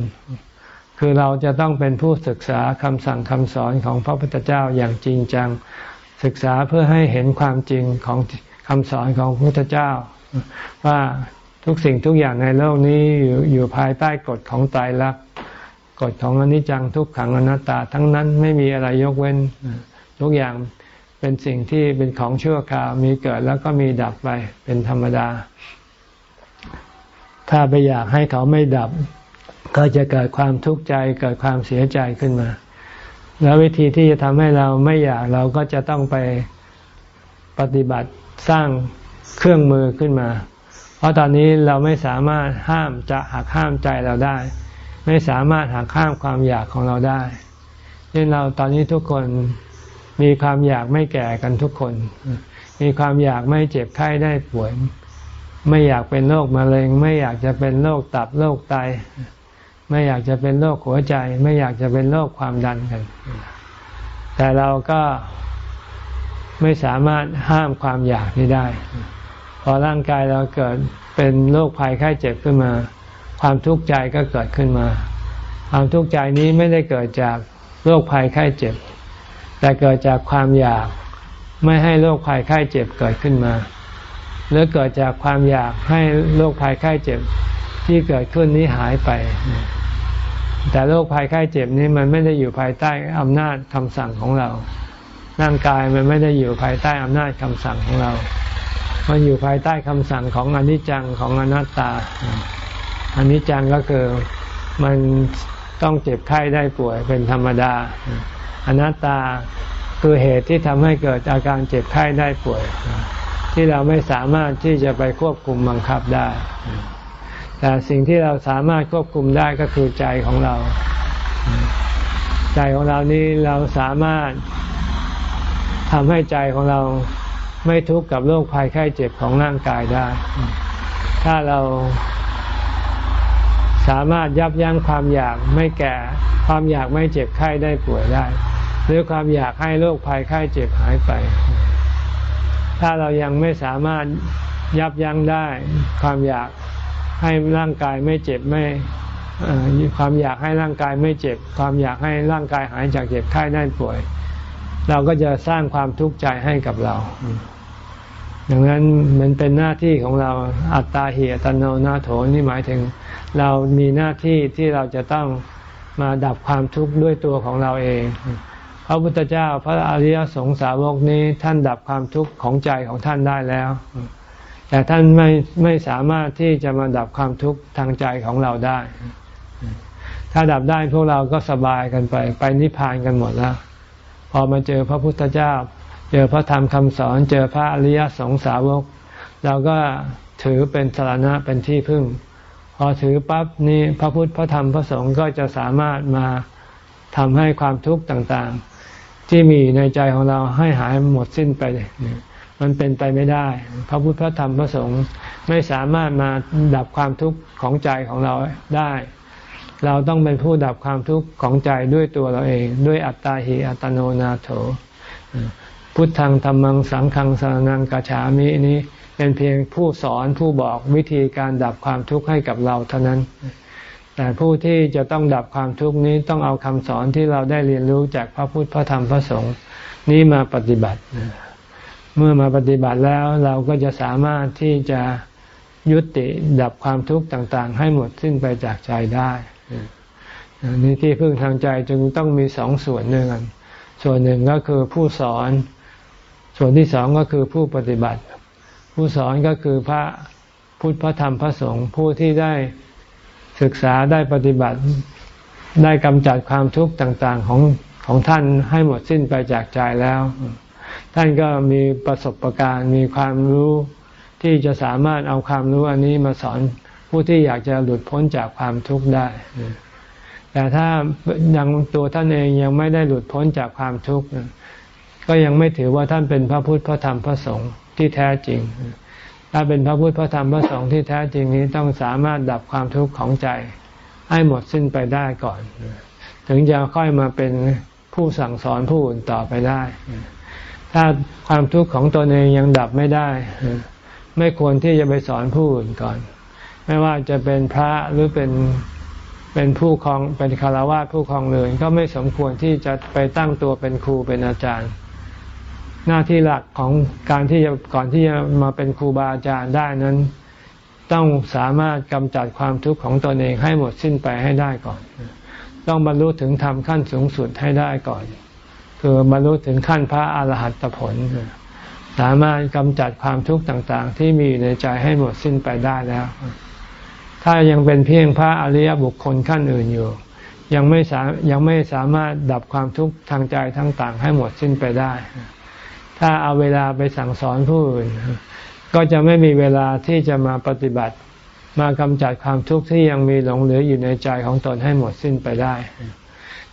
คือเราจะต้องเป็นผู้ศึกษาคำสั่งคำสอนของพระพุทธเจ้าอย่างจริงจัง ศึกษาเพื่อให้เห็นความจริงของ คำสอนของพระพุทธเจ้า ว่าทุกสิ่งทุกอย่างในโลกนี้อยู่อยู่ภายใต้กฎของตายรักกฎของอนิจจังทุกขังอนัตตา ทั้งนั้นไม่มีอะไรยกเว้น ทุกอย่างเป็นสิ่งที่เป็นของชั่วคราวมีเกิดแล้วก็มีดับไปเป็นธรรมดา ถ้าไปอยากให้เขาไม่ดับ ก็จะเกิดความทุกข์ใจเกิดความเสียใจขึ้นมา แล้ววิธีที่จะทำให้เราไม่อยากเราก็จะต้องไปปฏิบัติ สร้างเครื่องมือขึ้นมา เพราะตอนนี้เราไม่สามารถห้ามจะหักห้ามใจเราได้ ไม่สามารถหักห้ามความอยากของเราได้เช่นเราตอนนี้ทุกคนมีความอยากไม่แก่กันทุกคน มีความอยากไม่เจ็บไข้ได้ป่วย ไม่อยากเป็นโรคมะเร็ง ไม่อยากจะเป็นโรคตับโรคไต ไม่อยากจะเป็นโรคหัวใจ ไม่อยากจะเป็นโรคความดันกัน แต่เราก็ ไม่สามารถห้ามความอยากนี้ได้ พอร่างกายเราเกิดเป็นโรคภัยไข้เจ็บขึ้นมา ความทุกข์ใจก็เกิดขึ้นมา ความทุกข์ใจนี้ไม่ได้เกิดจากโรคภัยไข้เจ็บ แต่เกิดจากความอยากไม่ให้โรคภัยไข้เจ็บเกิดขึ้นมา หรือเกิดจากความอยากให้โรคภัยไข้เจ็บที่เกิดขึ้นนี้หายไป แต่โรคภัยไข้เจ็บนี้มันไม่ได้อยู่ภายใต้อำนาจคำสั่งของเรา ร่างกายมันไม่ได้อยู่ภายใต้อำนาจคำสั่งของเรา มันอยู่ภายใต้คำสั่งของอนิจจังของอนัตตาอนิจจังก็คือมันต้องเจ็บไข้ได้ป่วยเป็นธรรมดา อนัตตาคือเหตุที่ทำให้เกิดอาการเจ็บไข้ได้ป่วย ที่เราไม่สามารถที่จะไปควบคุมบังคับได้ แต่สิ่งที่เราสามารถควบคุมได้ก็คือใจของเรา ใจของเรานี้เราสามารถ ทำให้ใจของเราไม่ทุกข์กับโรคภัยไข้เจ็บของร่างกายได้ ถ้าเราสามารถยับยั้งความอยากไม่แก่ ความอยากไม่เจ็บไข้ได้ป่วยได้ หรือความอยากให้โรคภัยไข้เจ็บหายไป ถ้าเรายังไม่สามารถยับยั้งได้ ความอยากให้ร่างกายไม่เจ็บไม่ความอยากให้ร่างกายไม่เจ็บ ความอยากให้ร่างกายหายจากเจ็บไข้ได้ป่วย เราก็จะสร้างความทุกข์ใจให้กับเรา ดังนั้นมันเป็นหน้าที่ของเราอัตตาเหียตโนนาโถนี่หมายถึง เรามีหน้าที่ที่เราจะต้องมาดับความทุกข์ด้วยตัวของเราเอง พระพุทธเจ้าพระอริยสงสาวกนี้ท่านดับความทุกข์ของใจของท่านได้แล้ว แต่ท่านไม่ไม่สามารถที่จะมาดับความทุกข์ทางใจของเราได้ ถ้าดับได้พวกเราก็สบายกันไป ไปนิพพานกันหมดแล้ว อมาเจอพระพุทธเจ้า เจอพระธรรมคำสอน เจอพระอริยสงสาวก เราก็ถือเป็นสารณะเป็นที่พึ่ง พอถือปั๊บนี่พระพุทธพระธรรมพระสงฆ์ก็จะสามารถมาทำให้ความทุกข์ต่างๆ ที่มีในใจของเราให้หายหมดสิ้นไป มันเป็นไปไม่ได้ พระพุทธพระธรรมพระสงฆ์ไม่สามารถมาดับความทุกข์ของใจของเราได้ เราต้องเป็นผู้ดับความทุกข์ของใจด้วยตัวเราเอง ด้วยอัตตาหิอัตโนนาโถ พุทธังธรรมังสังฆังสารนังกัจฉามินี้เป็นเพียงผู้สอนผู้บอกวิธีการดับความทุกข์ให้กับเราเท่านั้น แต่ผู้ที่จะต้องดับความทุกข์นี้ต้องเอาคำสอนที่เราได้เรียนรู้จากพระพุทธพระธรรมพระสงฆ์นี้มาปฏิบัติ เมื่อมาปฏิบัติแล้วเราก็จะสามารถที่จะยุติดับความทุกข์ต่างๆ ให้หมดสิ้นไปจากใจได้ นี่ที่พึ่งทางใจจึงต้องมีสองส่วนด้วยกัน ส่วนหนึ่งก็คือผู้สอน ส่วนที่สองก็คือผู้ปฏิบัติ ผู้สอนก็คือพระพุทธพระธรรมพระสงฆ์ผู้ที่ได้ศึกษาได้ปฏิบัติ ได้กำจัดความทุกข์ต่างๆของของท่านให้หมดสิ้นไปจากใจแล้ว ท่านก็มีประสบะการณ์มีความรู้ที่จะสามารถเอาความรู้อันนี้มาสอนผู้ที่อยากจะหลุดพ้นจากความทุกข์ได้ แต่ถ้ายังตัวท่านเองยังไม่ได้หลุดพ้นจากความทุกข์ก็ยังไม่ถือว่าท่านเป็นพระพุทธพระธรรมพระสงฆ์ที่แท้จริง ถ้าเป็นพระพุทธพระธรรมพระสงฆ์ที่แท้จริงนี้ต้องสามารถดับความทุกข์ของใจ ให้หมดสิ้นไปได้ก่อน ถึงจะค่อยมาเป็นผู้สั่งสอนผู้อื่นต่อไปได้ ถ้าความทุกข์ของตนเองยังดับไม่ได้ ไม่ควรที่จะไปสอนผู้อื่นก่อน ไม่ว่าจะเป็นพระหรือเป็น เป็นผู้ครองเป็นคารวะผู้ครองเรือนก็ไม่สมควรที่จะไปตั้งตัวเป็นครูเป็นอาจารย์ หน้าที่หลักของการที่จะก่อนที่จะมาเป็นครูบาอาจารย์ได้นั้น ต้องสามารถกำจัดความทุกข์ของตนเองให้หมดสิ้นไปให้ได้ก่อน ต้องบรรลุถึงธรรมขั้นสูงสุดให้ได้ก่อน คือบรรลุถึงขั้นพระอรหัตผล สามารถกำจัดความทุกข์ต่างๆ ที่มีอยู่ในใจให้หมดสิ้นไปได้แล้ว ถ้ายังเป็นเพียงพระอริยบุคคลขั้นอื่นอยู่ ยังไม่สายังไม่สามารถดับความทุกข์ทางใจทั้งต่างให้หมดสิ้นไปได้ ถ้าเอาเวลาไปสั่งสอนผู้อื่น ก็จะไม่มีเวลาที่จะมาปฏิบัติ มากำจัดความทุกข์ที่ยังมีหลงเหลืออยู่ในใจของตนให้หมดสิ้นไปได้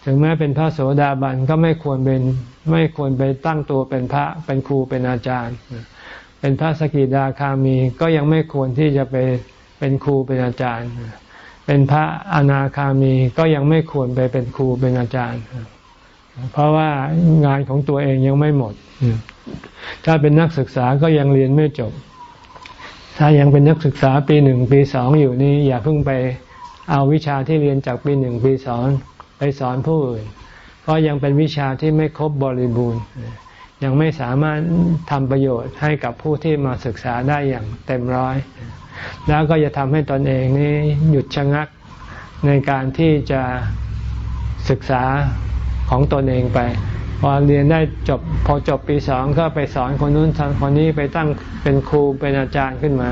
ถึงแม้เป็นพระโสดาบันก็ไม่ควรเป็นไม่ควรไปตั้งตัวเป็นพระเป็นครูเป็นอาจารย์ เป็นพระสกิดาคามีก็ยังไม่ควรที่จะไป เป็นครูเป็นอาจารย์ เป็นพระอนาคามีก็ยังไม่ควรไปเป็นครูเป็นอาจารย์ เพราะว่างานของตัวเองยังไม่หมด ถ้าเป็นนักศึกษาก็ยังเรียนไม่จบ ถ้ายังเป็นนักศึกษาปีหนึ่งปีสองอยู่นี่อย่าเพิ่งไปเอาวิชาที่เรียนจากปีหนึ่งปีสองไปสอนผู้อื่น เพราะยังเป็นวิชาที่ไม่ครบบริบูรณ์ยังไม่สามารถทำประโยชน์ให้กับผู้ที่มาศึกษาได้อย่างเต็มร้อย แล้วก็จะทำให้ตนเองนี้หยุดชะงักในการที่จะศึกษาของตนเองไปพอเรียนได้จบพอจบปีสองก็ไปสอนคนนู้นคนนี้ไปตั้งเป็นครูเป็นอาจารย์ขึ้นมา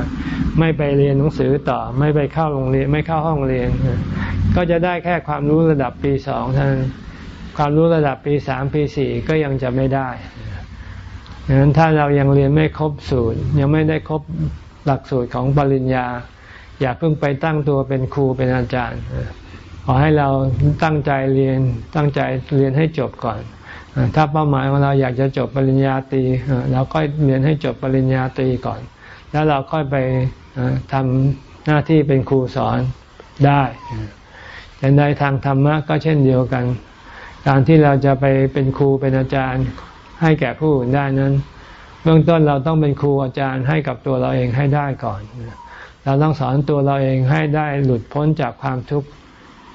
ไม่ไปเรียนหนังสือต่อ ไม่ไปเข้าโรงเรียนไม่เข้าห้องเรียน ก็จะได้แค่ความรู้ระดับปีสองเท่านั้นความรู้ระดับปีสามปีสี่ก็ยังจะไม่ได้ดังนั้นถ้าเรายังเรียนไม่ครบสูตรยังไม่ได้ครบ หลักสูตรของปริญญา อย่าเพิ่งไปตั้งตัวเป็นครูเป็นอาจารย์ ขอให้เราตั้งใจเรียนตั้งใจเรียนให้จบก่อน ถ้าเป้าหมายของเราอยากจะจบปริญญาตรีเราก็เรียนให้จบปริญญาตรีก่อน แล้วเราค่อยไปทำหน้าที่เป็นครูสอนได้แต่ในทางธรรมะก็เช่นเดียวกัน การที่เราจะไปเป็นครูเป็นอาจารย์ให้แก่ผู้อื่นได้นั้น เบื้องต้นเราต้องเป็นครูอาจารย์ให้กับตัวเราเองให้ได้ก่อน เราต้องสอนตัวเราเองให้ได้หลุดพ้นจากความทุกข์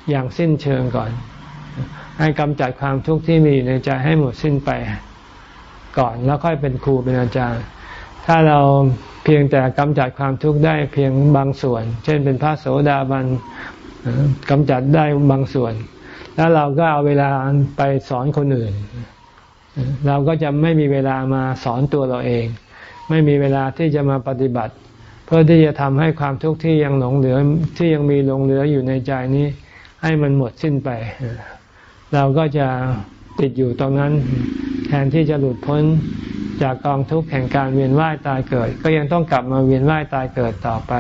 อย่างสิ้นเชิงก่อน ให้กำจัดความทุกข์ที่มีในใจให้หมดสิ้นไปก่อนแล้วค่อยเป็นครูเป็นอาจารย์ ถ้าเราเพียงแต่กำจัดความทุกข์ได้เพียงบางส่วน เช่นเป็นพระโสดาบันกำจัดได้บางส่วน แล้วเราก็เอาเวลาไปสอนคนอื่น เราก็จะไม่มีเวลามาสอนตัวเราเอง ไม่มีเวลาที่จะมาปฏิบัติ เพื่อที่จะทำให้ความทุกข์ที่ยังหลงเหลือที่ยังมีหลงเหลืออยู่ในใจนี้ ให้มันหมดสิ้นไป เราก็จะติดอยู่ตรงนั้น แทนที่จะหลุดพ้นจากกองทุกข์แห่งการเวียนว่ายตายเกิด ก็ยังต้องกลับมาเวียนว่ายตายเกิดต่อไป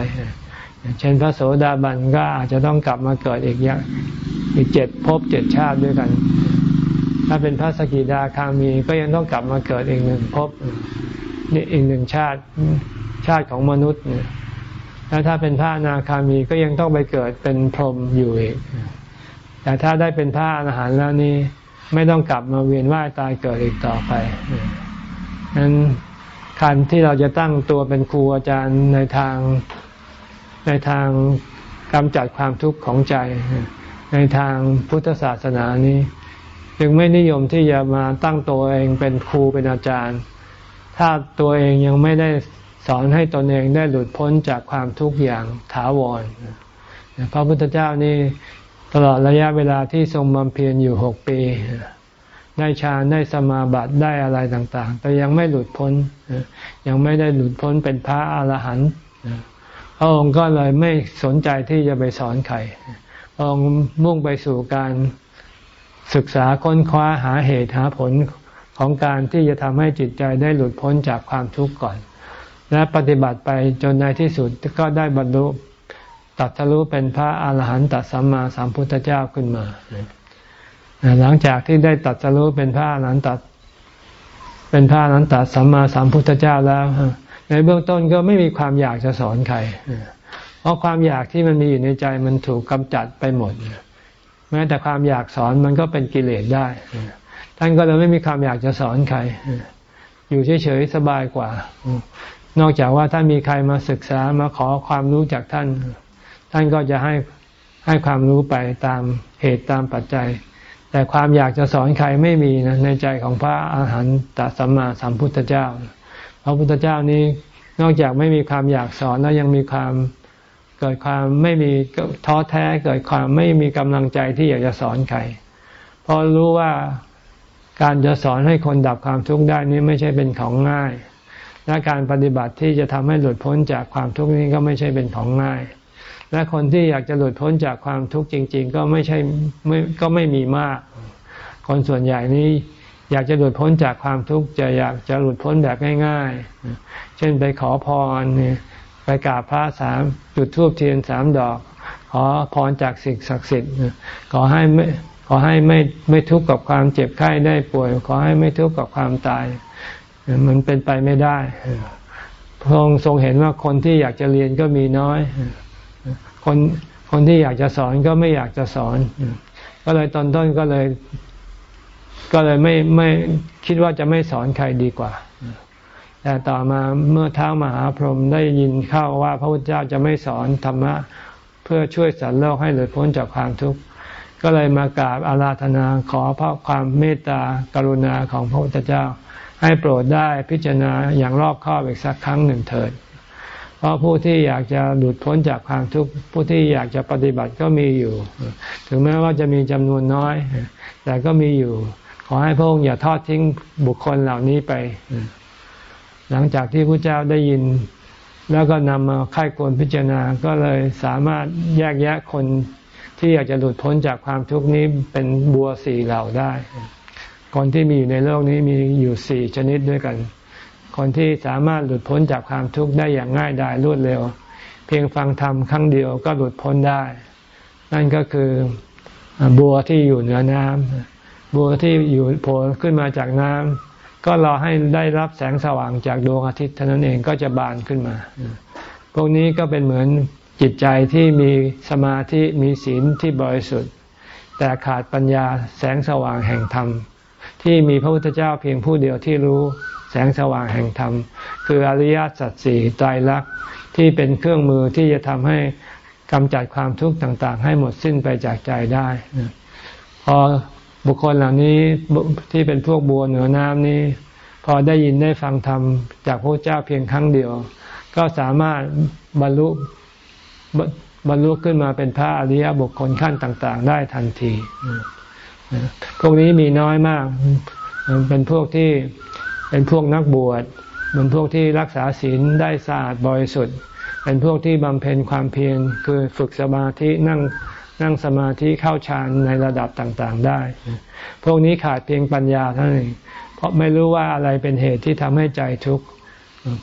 เช่นพระโสดาบันก็อาจจะต้องกลับมาเกิดอีกอย่างอีกเจ็ดภพเจ็ดชาติด้วยกัน ถ้าเป็นพระสกิดาคามีก็ยังต้องกลับมาเกิดอีกหนึ่งภพนี่อีกหนึ่งชาติชาติของมนุษย์เนี่ยแล้วถ้าเป็นพระนาคามีก็ยังต้องไปเกิดเป็นพรหมอยู่อีก แต่ถ้าได้เป็นพระอรหันต์แล้วนี่ไม่ต้องกลับมาเวียนว่ายตายเกิดอีกต่อไปนั้นการที่เราจะตั้งตัวเป็นครูอาจารย์ในทางในทางกำจัดความทุกข์ของใจ ในทางพุทธศาสนานี้ จึงไม่นิยมที่จะมาตั้งตัวเองเป็นครูเป็นอาจารย์ ถ้าตัวเองยังไม่ได้สอนให้ตนเองได้หลุดพ้นจากความทุกข์อย่างถาวรพระพุทธเจ้านี่ตลอดระยะเวลาที่ทรงบำเพ็ญอยู่หกปี ได้ฌานได้สมาบัติได้อะไรต่าง ๆ แต่ยังไม่หลุดพ้น ยังไม่ได้หลุดพ้นเป็นพระอรหันต์พระองค์ก็เลยไม่สนใจที่จะไปสอนใครพระองค์มุ่งไปสู่การ ศึกษาค้นคว้าหาเหตุหาผลของการที่จะทำให้จิตใจได้หลุดพ้นจากความทุกข์ก่อน และปฏิบัติไปจนในที่สุดก็ได้บรรลุตัดทะลุเป็นพระอาหารหันตสัมมาสัมพุทธเจ้าขึ้นมา หลังจากที่ได้ตัดทะลุเป็นพระอาหารหันตเป็นพระอรหันตสัมมาสัมพุทธเจ้าแล้ว ในเบื้องต้นก็ไม่มีความอยากจะสอนใครเพราะความอยากที่มันมีอยู่ในใจมันถูกกำจัดไปหมดแม้แต่ความอยากสอนมันก็เป็นกิเลสได้ ท่านก็เลยไม่มีความอยากจะสอนใคร อยู่เฉยๆสบายกว่า นอกจากว่าถ้านมีใครมาศึกษามาขอความรู้จากท่าน ท่านก็จะให้ให้ความรู้ไปตามเหตุตามปัจจัย แต่ความอยากจะสอนใครไม่มีนะในใจของพระอาหารหันตสัมมาสัมพุทธเจ้า พระพุทธเจ้านี้นอกจากไม่มีความอยากสอนแล้วยังมีความ เกิดความไม่มีท้อแท้เกิดความไม่มีกำลังใจที่อยากจะสอนใครเพราะรู้ว่าการจะสอนให้คนดับความทุกข์ได้นี้ไม่ใช่เป็นของง่าย และการปฏิบัติที่จะทำให้หลุดพ้นจากความทุกข์นี้ก็ไม่ใช่เป็นของง่าย และคนที่อยากจะหลุดพ้นจากความทุกข์จริง ๆ ก็ไม่ใช่ไม่ก็ไม่มีมาก คนส่วนใหญ่นี้อยากจะหลุดพ้นจากความทุกข์จะอยากจะหลุดพ้นแบบง่าย ๆ เช่นไปขอพรเนี่ย ไปกราบพระสามจุดธูปเทียนสามดอก ขอพรจากสิ่งศักดิ์สิทธิ์ขอให้ไม่ขอให้ไม่ไม่ทุกข์กับความเจ็บไข้ได้ป่วย ขอให้ไม่ทุกข์กับความตาย มันเป็นไปไม่ได้พระองค์ทรงเห็นว่าคนที่อยากจะเรียนก็มีน้อย คนคนที่อยากจะสอนก็ไม่อยากจะสอน ก็เลยตอนต้นก็เลย ก็เลยไม่ไม่คิดว่าจะไม่สอนใครดีกว่า แต่ต่อมาเมื่อเท้ามหาพรหมได้ยินเข้าว่าพระพุทธเจ้าจะไม่สอนธรรมะ เพื่อช่วยสัตว์โลกให้หลุดพ้นจากความทุกข์ก็เลยมากราบอาราธนาขอพระความเมตตากรุณาของพระพุทธเจ้า ให้โปรดได้พิจารณาอย่างรอบคอบอีกสักครั้งหนึ่งเถิด เพราะผู้ที่อยากจะหลุดพ้นจากความทุกข์ผู้ที่อยากจะปฏิบัติก็มีอยู่ ถึงแม้ว่าจะมีจำนวนน้อย แต่ก็มีอยู่ ขอให้พระองค์อย่าทอดทิ้งบุคคลเหล่านี้ไป หลังจากที่พระเจ้าได้ยิน แล้วก็นำมาค่ายควรพิจารณาก็เลยสามารถแยกแยะคนที่อยากจะหลุดพ้นจากความทุกข์นี้เป็นบัวสี่เหล่าได้คนที่มีอยู่ในโลกนี้มีอยู่สี่ชนิดด้วยกัน คนที่สามารถหลุดพ้นจากความทุกข์ได้อย่างง่ายดายรวดเร็ว เพียงฟังธรรมครั้งเดียวก็หลุดพ้นได้ นั่นก็คือบัวที่อยู่เหนือน้ำบัวที่อยู่โผล่ขึ้นมาจากน้ำ ก็รอให้ได้รับแสงสว่างจากดวงอาทิตย์เท่านั้นเองก็จะบานขึ้นมา พวกนี้ก็เป็นเหมือนจิตใจที่มีสมาธิมีศีลที่บริสุทธิ์ แต่ขาดปัญญาแสงสว่างแห่งธรรม ที่มีพระพุทธเจ้าเพียงผู้เดียวที่รู้แสงสว่างแห่งธรรม คืออริยสัจสี่ไตรลักที่เป็นเครื่องมือที่จะทำให้กำจัดความทุกข์ต่าง ๆ ให้หมดสิ้นไปจากใจได้ พอ บุคคลเหล่านี้ที่เป็นพวกบัวเหนือน้ำนี้ พอได้ยินได้ฟังธรรมจากพระเจ้าเพียงครั้งเดียว ก็สามารถบรรลุบรรลุขึ้นมาเป็นพระอริยบุคคลขั้นต่าง ๆ ได้ทันที พวกนี้มีน้อยมาก เป็นพวกที่เป็นพวกนักบวชเป็นพวกที่รักษาศีลได้สะอาดบริสุทธิ์ เป็นพวกที่บำเพ็ญความเพียรคือฝึกสมาธินั่ง นั่งสมาธิเข้าฌานในระดับต่างๆได้ พวกนี้ขาดเพียงปัญญาเท่านั้นเพราะไม่รู้ว่าอะไรเป็นเหตุที่ทำให้ใจทุกข์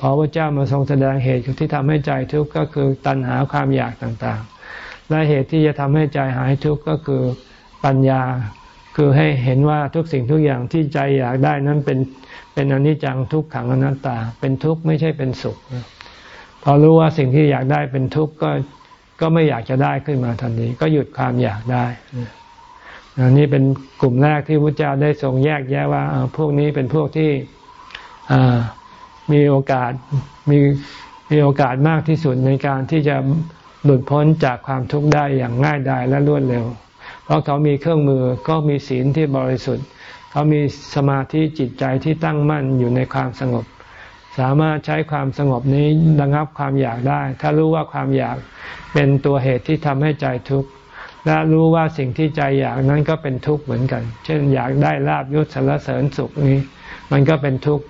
พอพระเจ้ามาทรงแสดงเหตุที่ทำให้ใจทุกข์ก็คือตัณหาความอยากต่างๆ และเหตุที่จะทำให้ใจหายทุกข์ก็คือปัญญาคือให้เห็นว่าทุกสิ่งทุกอย่างที่ใจอยากได้นั้นเป็นเป็นอนิจจังทุกขังอนัตตา เป็นทุกข์ไม่ใช่เป็นสุขพอรู้ว่าสิ่งที่อยากได้เป็นทุกข์ก็ ก็ไม่อยากจะได้ขึ้นมาทันทีก็หยุดความอยากได้อันนี้เป็นกลุ่มแรกที่พระเจ้าได้ทรงแยกแยะว่าพวกนี้เป็นพวกที่มีโอกาสมีมีโอกาสมากที่สุดในการที่จะหลุดพ้นจากความทุกข์ได้อย่างง่ายดายและรวดเร็ว เพราะเขามีเครื่องมือก็มีศีลที่บริสุทธิ์ เขามีสมาธิจิตใจที่ตั้งมั่นอยู่ในความสงบ สามารถใช้ความสงบนี้ระงับความอยากได้ ถ้ารู้ว่าความอยากเป็นตัวเหตุที่ทำให้ใจทุกข์และรู้ว่าสิ่งที่ใจอยากนั้นก็เป็นทุกข์เหมือนกัน เช่นอยากได้ลาบยศสารเสริญสุขนี้ มันก็เป็นทุกข์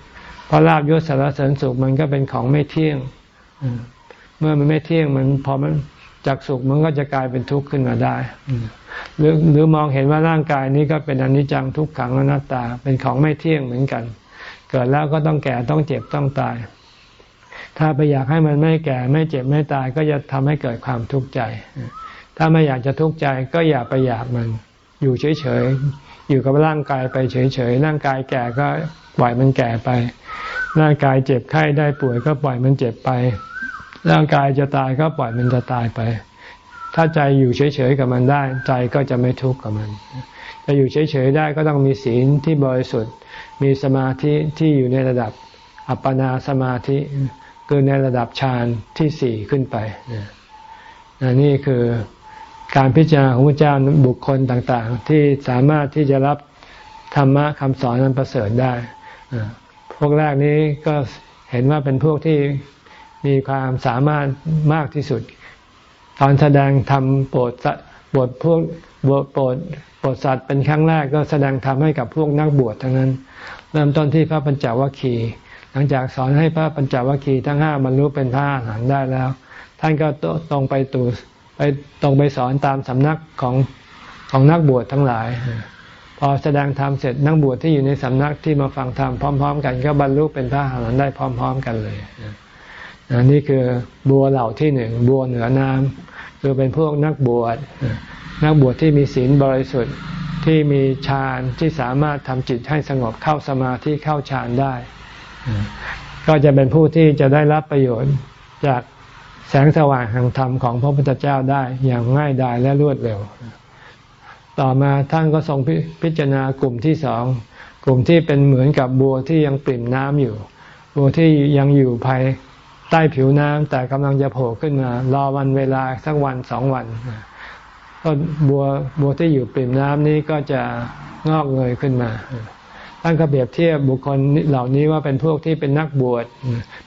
เพราะลาบยศสารเสริญสุขมันก็เป็นของไม่เที่ยง เมื่อมันไม่เที่ยงมันพอมันจากสุขมันก็จะกลายเป็นทุกข์ขึ้นมาได้ หรือหรือมองเห็นว่าร่างกายนี้ก็เป็นอนิจจังทุกขังอนัตตา เป็นของไม่เที่ยงเหมือนกัน เกิดแล้วก็ต้องแก่ต้องเจ็บต้องตาย ถ้าไปอยากให้มันไม่แก่ไม่เจ็บไม่ตายก็จะทำให้เกิดความทุกข์ใจ ถ้าไม่อยากจะทุกข์ใจก็อย่าไปอยากมัน อยู่เฉยๆ อยู่กับร่างกายไปเฉยๆ ร่างกายแก่ก็ปล่อยมันแก่ไป ร่างกายเจ็บไข้ได้ป่วยก็ปล่อยมันเจ็บไป ร่างกายจะตายก็ปล่อยมันจะตายไป ถ้าใจอยู่เฉยๆ กับมันได้ ใจก็จะไม่ทุกข์กับมันจะอยู่เฉยๆ ได้ก็ต้องมีศีลที่บริสุทธิ์ มีสมาธิที่อยู่ในระดับอัปปนาสมาธิคือในระดับฌานที่สี่ขึ้นไปนี่คือการพิจารณาของพระเจ้าบุคคลต่างๆ ที่สามารถที่จะรับธรรมะคำสอนนั้นประเสริฐได้ พวกแรกนี้ก็เห็นว่าเป็นพวกที่มีความสามารถมากที่สุด ตอนแสดงธรรมโปรดบทพวกบทโปรดโปรดสัตว์เป็นครั้งแรกก็แสดงธรรมให้กับพวกนักบวชทั้งนั้น เริ่มต้นที่พระปัญจวัคคีย์หลังจากสอนให้พระปัญจวัคคีย์ทั้งห้าบรรลุเป็นพระอรหันต์ได้แล้ว ท่านก็ตรงไปตูไปตรงไปสอนตามสำนักของของนักบวชทั้งหลาย พอแสดงธรรมเสร็จนักบวชที่อยู่ในสำนักที่มาฟังธรรมพร้อม ๆ กัน ก็บรรลุเป็นพระอรหันต์ได้พร้อม ๆ กันเลยนี่คือบัวเหล่าที่หนึ่งบัวเหนือน้ำคือเป็นพวกนักบวชนักบวชที่มีศีลบริสุทธิ์ ที่มีฌานที่สามารถทำจิตให้สงบเข้าสมาธิเข้าฌานได้ ก็จะเป็นผู้ที่จะได้รับประโยชน์จากแสงสว่างแห่งธรรมของพระพุทธเจ้าได้อย่างง่ายดายและรวดเร็ว ต่อมาท่านก็ทรงพิจารณากลุ่มที่สองกลุ่มที่เป็นเหมือนกับบัวที่ยังปริ่มน้ำอยู่ บัวที่ยังอยู่ภายใต้ผิวน้ำแต่กำลังจะโผล่ขึ้นมารอวันเวลาสักวันสองวัน ก็บัวบัวที่อยู่ปริ่มน้ำนี้ก็จะงอกเงยขึ้นมาท่านก็เปรียบเทียบบุคคลเหล่านี้ว่าเป็นพวกที่เป็นนักบวช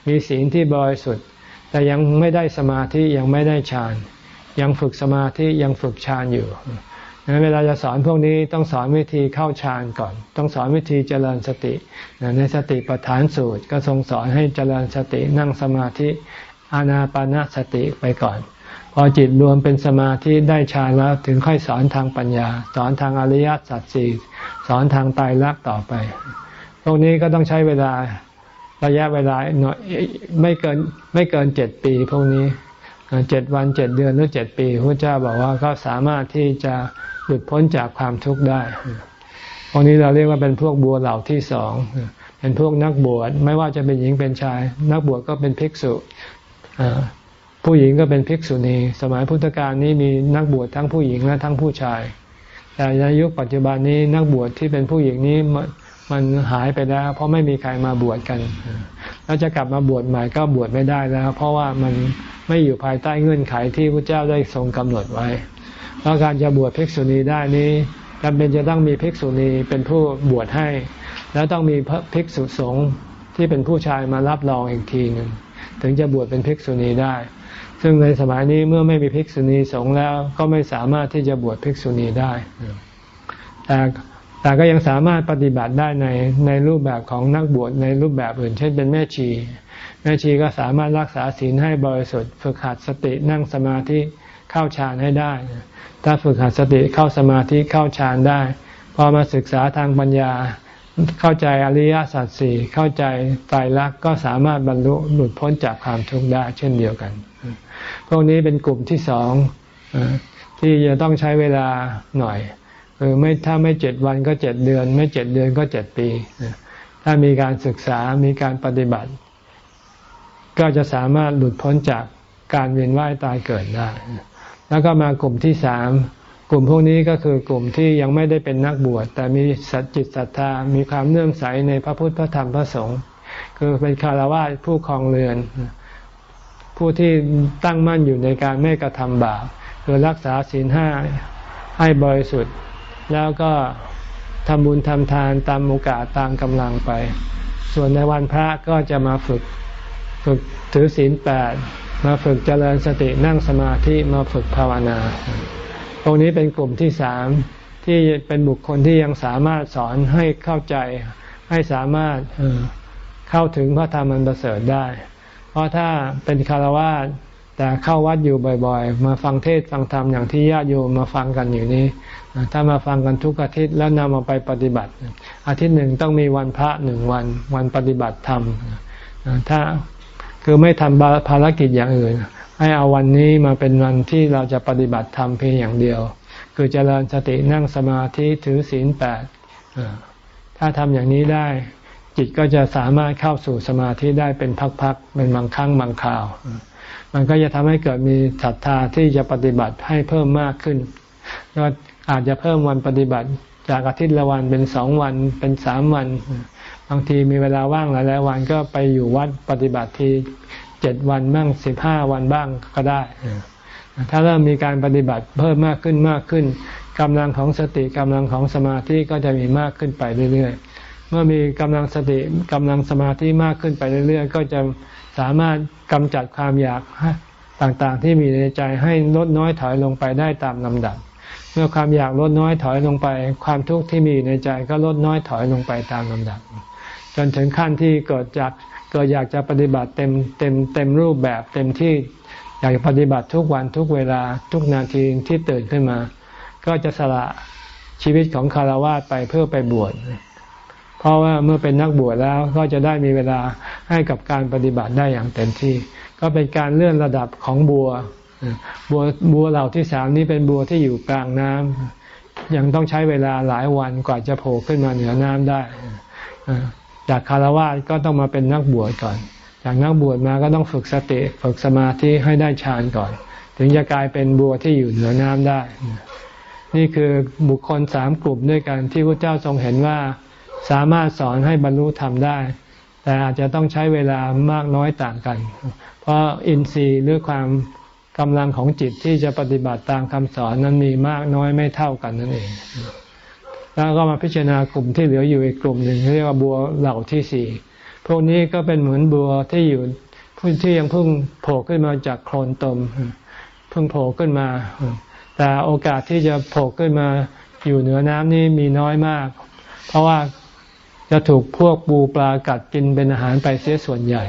มีศีลที่บริสุทธิ์ แต่ยังไม่ได้สมาธิยังไม่ได้ฌาน ยังฝึกสมาธิยังฝึกฌานอยู่เวลาจะสอนพวกนี้ต้องสอนวิธีเข้าฌานก่อน ต้องสอนวิธีเจริญสติ ในสติปัฏฐานสูตร ก็ทรงสอนให้เจริญสตินั่งสมาธิอานาปานาสติไปก่อน อจิตรวมเป็นสมาธิได้ฌานแล้วถึงค่อยสอนทางปัญญา สอนทางอริยสัจสี่สอนทางตายรักต่อไปพวกนี้ก็ต้องใช้เวลาระยะเวลาหน่อยไม่เกินไม่เกินเจ็ดปีพวกนี้เจ็ดวันเจ็ดเดือนหรือเจ็ดปีพระเจ้าบอกว่าก็สามารถที่จะหลุดพ้นจากความทุกข์ได้พวกนี้เราเรียกว่าเป็นพวกบัวเหล่าที่สองเป็นพวกนักบวชไม่ว่าจะเป็นหญิงเป็นชาย นักบวชก็เป็นภิกษุ ผู้หญิงก็เป็นภิกษุณี สมัยพุทธกาลนี้มีนักบวชทั้งผู้หญิงและทั้งผู้ชาย แต่ในยุคปัจจุบันนี้นักบวชที่เป็นผู้หญิงนี้มันหายไปแล้ว เพราะไม่มีใครมาบวชกันแล้วจะกลับมาบวชใหม่ก็บวชไม่ได้แล้ว เพราะว่ามันไม่อยู่ภายใต้เงื่อนไขที่พระเจ้าได้ทรงกำหนดไว้เพราการจะบวชภิกษุณีได้นี้จำเป็นจะต้องมีภิกษุณีเป็นผู้บวชให้ แล้วต้องมีภิกษุสงฆ์ที่เป็นผู้ชายมารับรองอีกทีหนึ่งถึงจะบวชเป็นภิกษุณีได้ ซึ่งในสมัยนี้เมื่อไม่มีภิกษุณีสงฆ์แล้วก็ไม่สามารถที่จะบวชภิกษุณีได้ แต่แต่ก็ยังสามารถปฏิบัติได้ในในรูปแบบของนักบวชในรูปแบบอื่น เช่นเป็นแม่ชี แม่ชีก็สามารถรักษาศีลให้บริสุทธิ์ฝึกหัดสตินั่งสมาธิเข้าฌานให้ได้ ถ้าฝึกหัดสติเข้าสมาธิเข้าฌานได้ พอมาศึกษาทางปัญญา เข้าใจอริยสัจสี่เข้าใจไตรลักษณ์ก็สามารถบรรลุหลุดพ้นจากความทุกข์ได้เช่นเดียวกัน พวกนี้เป็นกลุ่มที่สองที่จะต้องใช้เวลาหน่อยเออไม่ถ้าไม่เจ็ดวันก็เจ็ดเดือน ไม่เจ็ดเดือนก็เจ็ดปี ถ้ามีการศึกษามีการปฏิบัติ ก็จะสามารถหลุดพ้นจากการเวียนว่ายตายเกิดได้ แล้วก็มากลุ่มที่สามกลุ่มพวกนี้ก็คือกลุ่มที่ยังไม่ได้เป็นนักบวช แต่มีสัจจิตศรัทธา มีความเนื่อมใสในพระพุทธพระธรรมพระสงฆ์คือเป็นคารวะผู้ครองเรือน ผู้ที่ตั้งมั่นอยู่ในการไม่กระทำบาปคือรักษาศีลห้าให้บริสุทธิ์ แล้วก็ทำบุญทำทานตามโอกาสตามกำลังไป ส่วนในวันพระก็จะมาฝึกฝึกถือศีลแปดมาฝึกเจริญสตินั่งสมาธิมาฝึกภาวนา ตรงนี้เป็นกลุ่มที่สามที่เป็นบุคคลที่ยังสามารถสอนให้เข้าใจให้สามารถเข้าถึงพระธรรมอันประเสริฐได้ ราะถ้าเป็นคารวะแต่เข้าวัดอยู่บ่อยๆ มาฟังเทศฟังธรรมอย่างที่ญาติโยมมาฟังกันอยู่นี้ ถ้ามาฟังกันทุกอาทิตย์แล้วนำมาไปปฏิบัติ อาทิตย์หนึ่งต้องมีวันพระหนึ่งวันวันปฏิบัติธรรมถ้าคือไม่ทำภารกิจอย่างอื่น ให้เอาวันนี้มาเป็นวันที่เราจะปฏิบัติธรรมเพียงอย่างเดียว คือเจริญสตินั่งสมาธิถือศีลแปดถ้าทำอย่างนี้ได้ จิตก็จะสามารถเข้าสู่สมาธิได้เป็นพักๆเป็นบางครั้งบางคราว มันก็จะทำให้เกิดมีศรัทธาที่จะปฏิบัติให้เพิ่มมากขึ้นก็อาจจะเพิ่มวันปฏิบัติจากอาทิตย์ละวันเป็นสองวันเป็นสามวัน บางทีมีเวลาว่างหลายๆวันก็ไปอยู่วัดปฏิบัติทีเจ็ดวันบ้างสิบห้าวันบ้างก็ได้ ถ้าเริ่มมีการปฏิบัติเพิ่มมากขึ้นมากขึ้นกำลังของสติกำลังของสมาธิก็จะมีมากขึ้นไปเรื่อยๆ เมื่อมีกำลังสติกำลังสมาธิมากขึ้นไปเรื่อยๆ ก็จะสามารถกำจัดความอยากต่างๆ ที่มีในใจให้ลดน้อยถอยลงไปได้ตามลำดับ เมื่อความอยากลดน้อยถอยลงไป ความทุกข์ที่มีในใจก็ลดน้อยถอยลงไปตามลำดับ จนถึงขั้นที่เกิดจากเกิดอยากจะปฏิบัติเต็มเต็มเต็มรูปแบบเต็มที่อยากจะปฏิบัติทุกวันทุกเวลาทุกนาทีที่ตื่นขึ้นมา ก็จะสละชีวิตของคารวะไปเพื่อไปบวช เพราะว่าเมื่อเป็นนักบวชแล้วก็จะได้มีเวลาให้กับการปฏิบัติได้อย่างเต็มที่ ก็เป็นการเลื่อนระดับของบัว บัวบัวเหล่าที่สามนี้เป็นบัวที่อยู่กลางน้ำยังต้องใช้เวลาหลายวันกว่าจะโผล่ขึ้นมาเหนือน้ำได้จากคารวะก็ต้องมาเป็นนักบวชก่อน จากนักบวชมาก็ต้องฝึกสติฝึกสมาธิให้ได้ฌานก่อน ถึงจะกลายเป็นบัวที่อยู่เหนือน้ำได้ นี่คือบุคคลสามกลุ่มด้วยกันที่พระเจ้าทรงเห็นว่า สามารถสอนให้บรรลุธรรมได้ แต่อาจจะต้องใช้เวลามากน้อยต่างกัน เพราะอินทรีย์หรือความกำลังของจิตที่จะปฏิบัติตามคำสอนนั้นมีมากน้อยไม่เท่ากันนั่นเอง แล้วก็มาพิจารณากลุ่มที่เหลืออยู่อีกกลุ่มหนึ่งเรียกว่าบัวเหล่าที่สี่พวกนี้ก็เป็นเหมือนบัวที่อยู่ที่ยังเพิ่งโผล่ขึ้นมาจากโคลนตมเพิ่งโผล่ขึ้นมา แต่โอกาสที่จะโผล่ขึ้นมาอยู่เหนือน้ำนี่มีน้อยมาก เพราะว่า จะถูกพวกปูปลากัดกินเป็นอาหารไปเสียส่วนใหญ่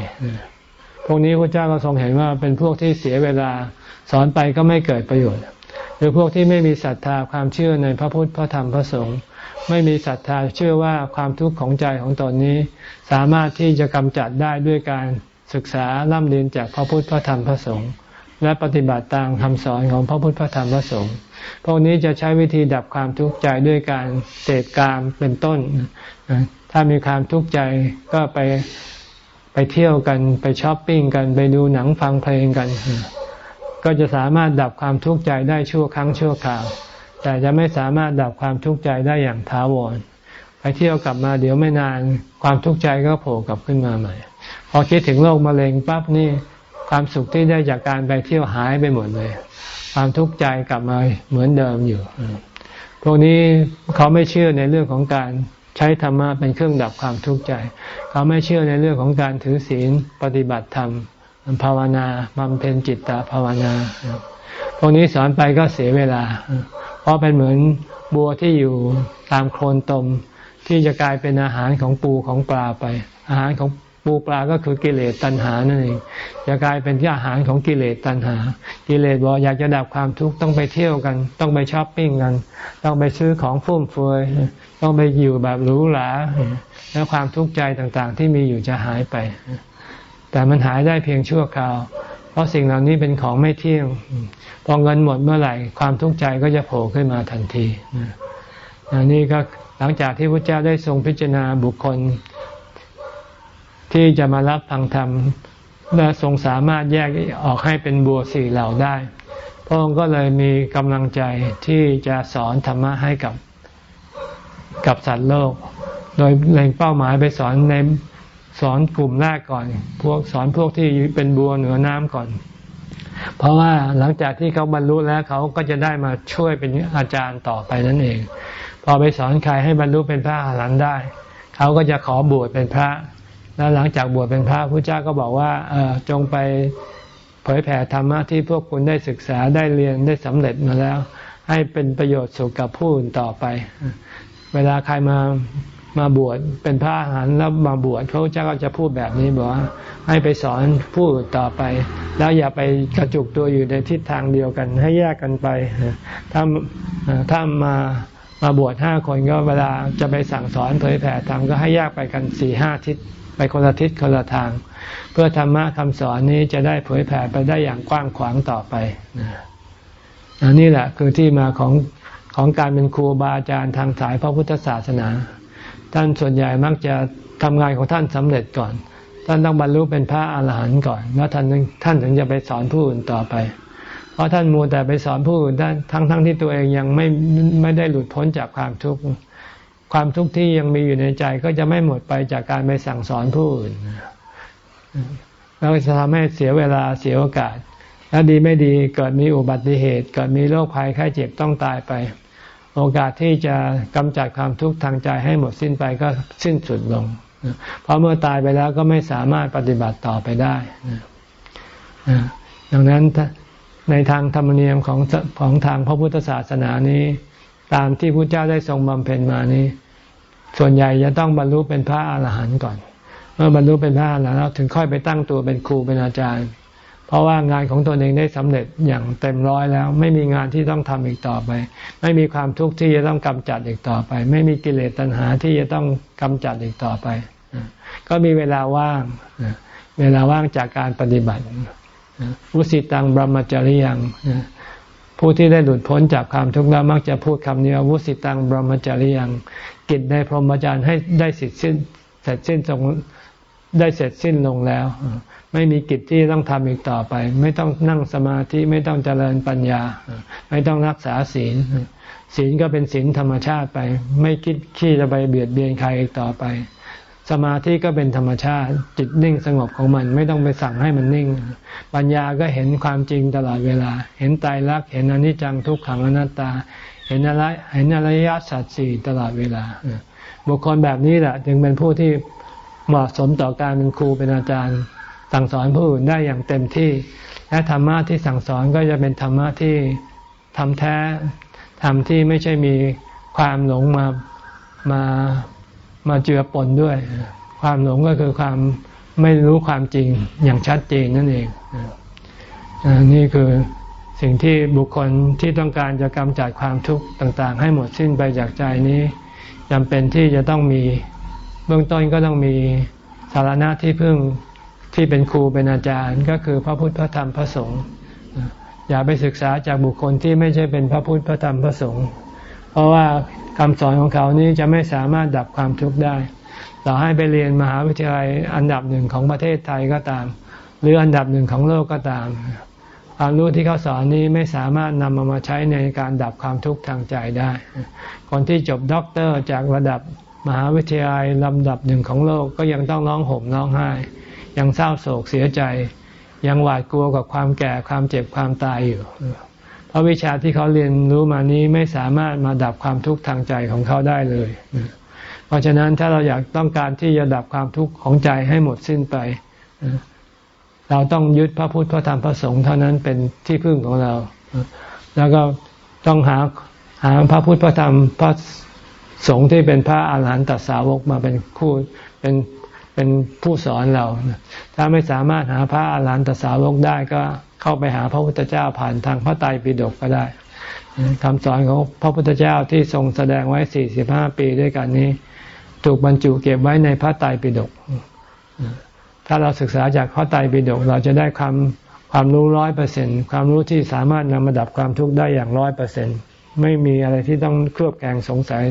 พวกนี้พระเจ้าก็ทรงเห็นว่าเป็นพวกที่เสียเวลาสอนไปก็ไม่เกิดประโยชน์ หรือพวกที่ไม่มีศรัทธาความเชื่อในพระพุทธพระธรรมพระสงฆ์ไม่มีศรัทธาเชื่อว่าความทุกข์ของใจของตอนนี้ สามารถที่จะกำจัดได้ด้วยการศึกษาล่ำเรียนจากพระพุทธพระธรรมพระสงฆ์และปฏิบัติตามคำสอนของพระพุทธพระธรรมพระสงฆ์พวกนี้จะใช้วิธีดับความทุกข์ใจด้วยการเสพกามเป็นต้น ถ้ามีความทุกข์ใจก็ไปไปเที่ยวกันไปช้อปปิ้งกันไปดูหนังฟังเพลงกัน ก็จะสามารถดับความทุกข์ใจได้ชั่วครั้งชั่วคราว แต่จะไม่สามารถดับความทุกข์ใจได้อย่างถาวรไปเที่ยวกลับมาเดี๋ยวไม่นาน ความทุกข์ใจก็โผล่กลับขึ้นมาใหม่ พอคิดถึงโรคมะเร็งปั๊บนี่ความสุขที่ได้จากการไปเที่ยวหายไปหมดเลย ความทุกข์ใจกลับมาเหมือนเดิมอยู่ พวกนี้เขาไม่เชื่อในเรื่องของการ ใช้ธรรมะเป็นเครื่องดับความทุกข์ใจ เขาไม่เชื่อในเรื่องของการถือศีลปฏิบัติธรรมภาวนาบำเพ็ญจิตตภาวนาพวกนี้สอนไปก็เสียเวลา เพราะเป็นเหมือนบัวที่อยู่ตามโคลนตม ที่จะกลายเป็นอาหารของปูของปลาไป อาหารของปูปลาก็คือกิเลสตัณหานั่นเองจะกลายเป็นอาหารของกิเลสตัณหา กิเลสบอกอยากจะดับความทุกข์ต้องไปเที่ยวกัน ต้องไปช้อปปิ้งกัน ต้องไปซื้อของฟุ่มเฟือย ต้องไปอยู่แบบหรูหราแล้วความทุกข์ใจต่างๆ ที่มีอยู่จะหายไป แต่มันหายได้เพียงชั่วคราว เพราะสิ่งเหล่านี้เป็นของไม่เที่ยงพอเงินหมดเมื่อไหร่ ความทุกข์ใจก็จะโผล่ขึ้นมาทันทีอันนี้ก็หลังจากที่พระเจ้าได้ทรงพิจารณาบุคคล ที่จะมารับฟังธรรมและทรงสามารถแยกออกให้เป็นบัวสี่เหล่าได้พระองค์ก็เลยมีกำลังใจที่จะสอนธรรมะให้กับ กับสัตว์โลก โดยเล็งเป้าหมายไปสอนในสอนกลุ่มแรกก่อน พวกสอนพวกที่เป็นบัวเหนือน้ำก่อน เพราะว่าหลังจากที่เขาบรรลุแล้วเขาก็จะได้มาช่วยเป็นอาจารย์ต่อไปนั่นเอง พอไปสอนใครให้บรรลุเป็นพระอรหันต์ได้ เขาก็จะขอบวชเป็นพระ แล้วหลังจากบวชเป็นพระพระเจ้าก็บอกว่าเออจงไปเผยแผ่ธรรมะที่พวกคุณได้ศึกษาได้เรียนได้สำเร็จมาแล้ว ให้เป็นประโยชน์สุขกับผู้อื่นต่อไป เวลาใครมามาบวชเป็นพระอาหารแล้วมาบวชเขาจะก็จะพูดแบบนี้บอกว่าให้ไปสอนผู้ต่อไป แล้วอย่าไปกระจุกตัวอยู่ในทิศทางเดียวกัน ให้แยกกันไปถ้าถ้ามามาบวชห้าคนก็เวลาจะไปสั่งสอนเผยแผ่ธรรมก็ให้แยกไปกันสี่ห้าทิศไปคนละทิศคนละทาง เพื่อธรรมะคำสอนนี้จะได้เผยแผ่ไปได้อย่างกว้างขวางต่อไปนนี่แหละคือที่มาของ ของการเป็นครูบาอาจารย์ทางสายพระพุทธศาสนา ท่านส่วนใหญ่มักจะทำงานของท่านสำเร็จก่อน ท่านต้องบรรลุเป็นพระอาหารหันต์ก่อนแล้วท่านท่านถึงจะไปสอนผู้อื่นต่อไป เพราะท่านมัวแต่ไปสอนผู้อื่นท่านทั้งทั้งที่ตัวเองยังไม่ไม่ได้หลุดพ้นจากความทุกข์ความทุกข์ที่ยังมีอยู่ในใจก็จะไม่หมดไปจากการไปสั่งสอนผู้อื่นแล้วจะทำให้เสียเวลาเสียโอกาสแล้วดีไม่ดีเกิดมีอุบัติเหตุ เกิดมีโรคภัยไข้เจ็บต้องตายไป โอกาสที่จะกำจัดความทุกข์ทางใจให้หมดสิ้นไปก็สิ้นสุดลง เพราะเมื่อตายไปแล้วก็ไม่สามารถปฏิบัติต่อไปได้ ดังนั้นในทางธรรมเนียมของของทางพระพุทธศาสนานี้ ตามที่พระเจ้าได้ทรงบำเพ็ญมานี้ ส่วนใหญ่จะต้องบรรลุเป็นพระอาหารหันต์ก่อน เมื่อบรรลุเป็นพระอรหันต์แล้วถึงค่อยไปตั้งตัวเป็นครูเป็นอาจารย์ เพราะว่างานของตนเองได้สำเร็จอย่างเต็มร้อยแล้ว ไม่มีงานที่ต้องทำอีกต่อไป ไม่มีความทุกข์ที่จะต้องกำจัดอีกต่อไป ไม่มีกิเลสตัณหาที่จะต้องกำจัดอีกต่อไป ก็มีเวลาว่าง เวลาว่างจากการปฏิบัติวุสิตังบรมจริยังผู้ที่ได้หลุดพ้นจากความทุกข์แล้วมักจะพูดคำนี้วุสิตังบรมจริยังกิจในพรหมจรรย์ให้ได้สิทธิ์สิ้นเสร็จสิ้นตรงได้เสร็จสิ้นลงแล้ว ไม่มีกิจที่ต้องทำอีกต่อไป ไม่ต้องนั่งสมาธิไม่ต้องเจริญปัญญา ไม่ต้องรักษาศีล ศีลก็เป็นศีลธรรมชาติไป ไม่คิดขี้จะไปเบียดเบียนใครอีกต่อไป สมาธิก็เป็นธรรมชาติ จิตนิ่งสงบของมัน ไม่ต้องไปสั่งให้มันนิ่ง ปัญญาก็เห็นความจริงตลอดเวลา เห็นตายรักเห็นอนิจจังทุกขังอนัตตา เห็นอะไรเห็นอริยสัจสี่ตลอดเวลา บุคคลแบบนี้แหละจึงเป็นผู้ที่เหมาะสมต่อการเป็นครูเป็นอาจารย์ สั่งสอนผู้อื่นได้อย่างเต็มที่ และธรรมะที่สั่งสอนก็จะเป็นธรรมะที่ทำแท้ทำที่ไม่ใช่มีความหลงมามามาเจือปนด้วย ความหลงก็คือความไม่รู้ความจริงอย่างชัดเจนนั่นเองนี่คือสิ่งที่บุคคลที่ต้องการจะกำจัดความทุกข์ต่าง ๆ ให้หมดสิ้นไปจากใจนี้จำเป็นที่จะต้องมีเบื้องต้นก็ต้องมีสารณะที่พึ่ง ที่เป็นครูเป็นอาจารย์ก็คือพระพุทธพระธรรมพระสงฆ์อย่าไปศึกษาจากบุคคลที่ไม่ใช่เป็นพระพุทธพระธรรมพระสงฆ์เพราะว่าคำสอนของเขานี้จะไม่สามารถดับความทุกข์ได้ ต่อให้ไปเรียนมหาวิทยาลัยอันดับหนึ่งของประเทศไทยก็ตาม หรืออันดับหนึ่งของโลกก็ตาม ความรู้ที่เขาสอนนี้ไม่สามารถนำมามาใช้ในการดับความทุกข์ทางใจได้ คนที่จบด็อกเตอร์จากระดับมหาวิทยาลัยลำดับหนึ่งของโลกก็ยังต้องร้องห่มร้องไห้ ยังเศร้าโศกเสียใจ ยังหวาดกลัวกับความแก่ความเจ็บความตายอยู่ เพราะวิชาที่เขาเรียนรู้มานี้ไม่สามารถมาดับความทุกข์ทางใจของเขาได้เลย เพราะฉะนั้นถ้าเราอยากต้องการที่จะดับความทุกข์ของใจให้หมดสิ้นไป เราต้องยึดพระพุทธพระธรรมพระสงฆ์เท่านั้นเป็นที่พึ่งของเรา แล้วก็ต้องหาหาพระพุทธพระธรรมพระสงฆ์ที่เป็นพระอาหารหันตสาวกมาเป็นคู่เป็น เป็นผู้สอนเรา ถ้าไม่สามารถหาพระอาหารหันตสาวกได้ก็เข้าไปหาพระพุทธเจ้าผ่านทางพระไตรปิฎกก็ได้คำสอนของพระพุทธเจ้าที่ทรงแสดงไว้ 45 ปีด้วยกันนี้ ถูกบรรจุเก็บไว้ในพระไตรปิฎกถ้าเราศึกษาจากพระไตรปิฎกเราจะได้ความความรู้ร้อยเปอร์เซ็นความรู้ที่สามารถนำมาดับความทุกข์ได้อย่างร้อยเปอร์เซ็นไม่มีอะไรที่ต้องเครือบแคลงสงสัย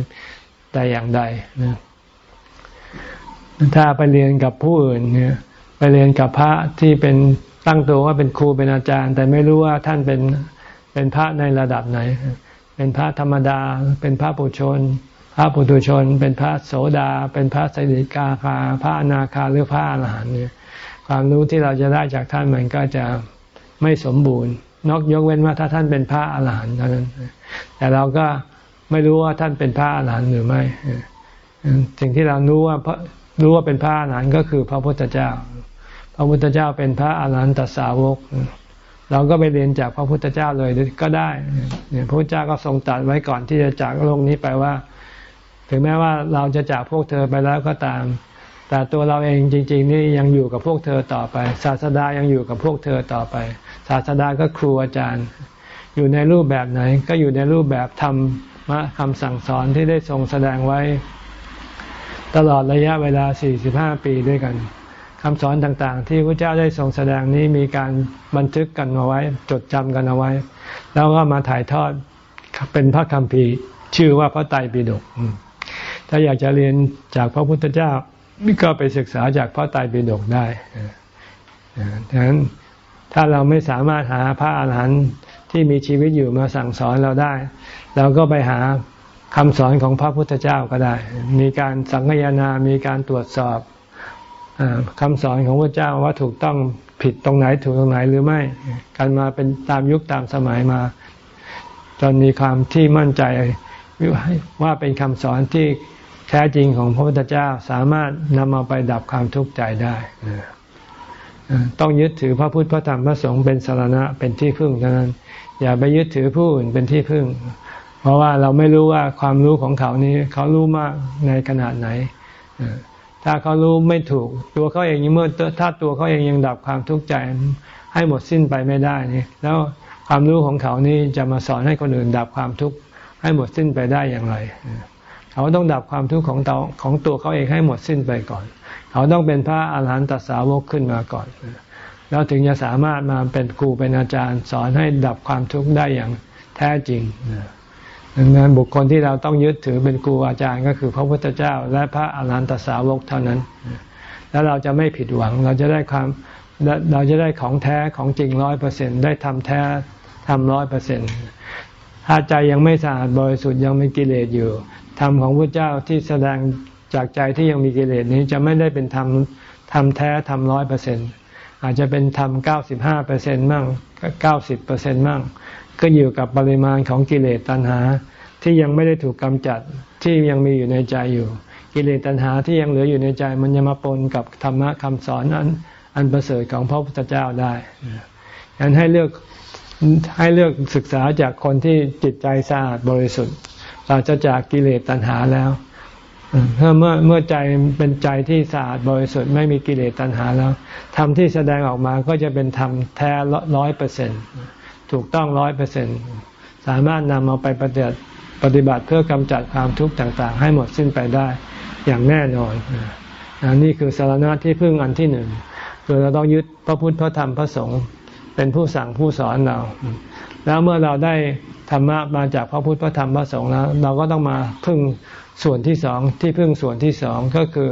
แต่อย่างใดนะ ถ้าไปเรียนกับผู้อื่นเนี่ยไปเรียนกับพระที่เป็นตั้งตัวว่าเป็นครูเป็นอาจารย์ แต่ไม่รู้ว่าท่านเป็นเป็นพระในระดับไหน เป็นพระธรรมดา เป็นพระปุชน พระปุถุชน เป็นพระโสดา เป็นพระสกิกาคา พระอนาคาหรือพระอรหันต์เนี่ยความรู้ที่เราจะได้จากท่านมันก็จะไม่สมบูรณ์ นอกยกเว้นว่าถ้าท่านเป็นพระอรหันต์เท่านั้น แต่เราก็ไม่รู้ว่าท่านเป็นพระอรหันต์หรือไม่สิ่งที่เรารู้ว่า รู้ว่าเป็นพระอรหันต์ก็คือพระพุทธเจ้า พระพุทธเจ้าเป็นพระอรหันตสาวก เราก็ไปเรียนจากพระพุทธเจ้าเลยก็ได้เนี่ยพระพุทธเจ้าก็ทรงตรัสไว้ก่อนที่จะจากโลกนี้ไปว่า ถึงแม้ว่าเราจะจากพวกเธอไปแล้วก็ตาม แต่ตัวเราเองจริง ๆ นี่ยังอยู่กับพวกเธอต่อไป ศาสดายังอยู่กับพวกเธอต่อไป ศาสดาก็ครูอาจารย์ อยู่ในรูปแบบไหนก็อยู่ในรูปแบบทำมะคำสั่งสอนที่ได้ทรงแสดงไว้ ตลอดระยะเวลา 45 ปีด้วยกันคำสอนต่างๆ ที่พระเจ้าได้ทรงแสดงนี้มีการบันทึกกันเอาไว้ จดจำกันเอาไว้ แล้วก็มาถ่ายทอดเป็นพระคัมภีร์ชื่อว่าพระไตรปิฎกถ้าอยากจะเรียนจากพระพุทธเจ้าก็ไปศึกษาจากพระไตรปิฎกได้ดังนั้นถ้าเราไม่สามารถหาพระอาหารหันต์ที่มีชีวิตอยู่มาสั่งสอนเราได้ เราก็ไปหา คำสอนของพระพุทธเจ้าก็ได้ มีการสังคยนา มีการตรวจสอบอคำสอนของพระเจ้าว่าถูกต้องผิดตรงไหนถูกตรงไหนหรือไม่ การมาเป็นตามยุคตามสมัยมา จนมีความที่มั่นใจว่าเป็นคำสอนที่แท้จริงของพระพุทธเจ้าสามารถนำมาไปดับความทุกข์ใจได้ ต้องยึดถือพระพุทธพระธรรมพระสงฆ์เป็นสารณะเป็นที่พึ่งเท่านั้น อย่าไปยึดถือผู้อื่นเป็นที่พึ่ง เพราะว่าเราไม่รู้ว่าความรู้ของเขานี้เขารู้มากในขนาดไหน ถ้าเขารู้ไม่ถูก ตัวเขาเองเมื่อถ้าตัวเขาเองยังดับความทุกข์ใจให้หมดสิ้นไปไม่ได้นี่แล้วความรู้ของเขานี่จะมาสอนให้คนอื่นดับความทุกข์ให้หมดสิ้นไปได้อย่างไร เขาต้องดับความทุกข์ของตัวของตัวเขาเองให้หมดสิ้นไปก่อน เขาต้องเป็นพระอาหารหันตสาวกขึ้นมาก่อน แล้วถึงจะสามารถมาเป็นครูเป็นอาจารย์ สอนให้ดับความทุกข์ได้อย่างแท้จริง ดังนั้นบุคคลที่เราต้องยึดถือเป็นครูอาจารย์ก็คือพระพุทธเจ้า และพระอาหารหันตสาวกเท่านั้น แล้วเราจะไม่ผิดหวังเราจะได้ความเราจะได้ของแท้ของจริงร้อยเปอร์เซ็นได้ทำแท้ทำร้อยเปอร์เซ็นถ้าใจยังไม่สะอาดบริสุทธิ์ยังมีกิเลสอยู่ธรรมของพระเจ้าที่แสดงจากใจที่ยังมีกิเลสนี้จะไม่ได้เป็นธรรมธรรมแท้ธรรมร้อยเปอร์เซ็นอาจจะเป็นธรรมเก้าสิบห้าเปอร์เซ็นต์มั่งเก้าสิบเปอร์เซ็นต์มั่งก็อยู่กับปริมาณของกิเลสตัณหา ที่ยังไม่ได้ถูกกำจัดที่ยังมีอยู่ในใจอยู่ กิเลสตัณหาที่ยังเหลืออยู่ในใจ มันจะมาปนกับธรรมะคำสอนอันอันประเสริฐของพระพุทธเจ้าได้ดังนั้นให้เลือกให้เลือกศึกษาจากคนที่จิตใจสะอาดบริสุทธิ์เราจะจากกิเลสตัณหาแล้วเมื่อเมื่อเมื่อใจเป็นใจที่สะอาดบริสุทธิ์ไม่มีกิเลสตัณหาแล้วธรรมที่แสดงออกมาก็จะเป็นธรรมแท้ร้อยเปอร์เซ็นถูกต้องร้อยเปอร์เซ็นสามารถนำเอาไปปฏิบัติ ปฏิบัติเพื่อกำจัดความทุกข์ต่างๆ ให้หมดสิ้นไปได้อย่างแน่นอนอนนี้คือสารณะที่พึ่งอันที่หนึ่งคือเราต้องยึดพระพุทธพระธรรมพระสงฆ์เป็นผู้สั่งผู้สอนเรา แล้วเมื่อเราได้ธรรมะมาจากพระพุทธพระธรรมพระสงฆ์แล้ว เราก็ต้องมาพึ่งส่วนที่สองที่พึ่งส่วนที่สองก็คือ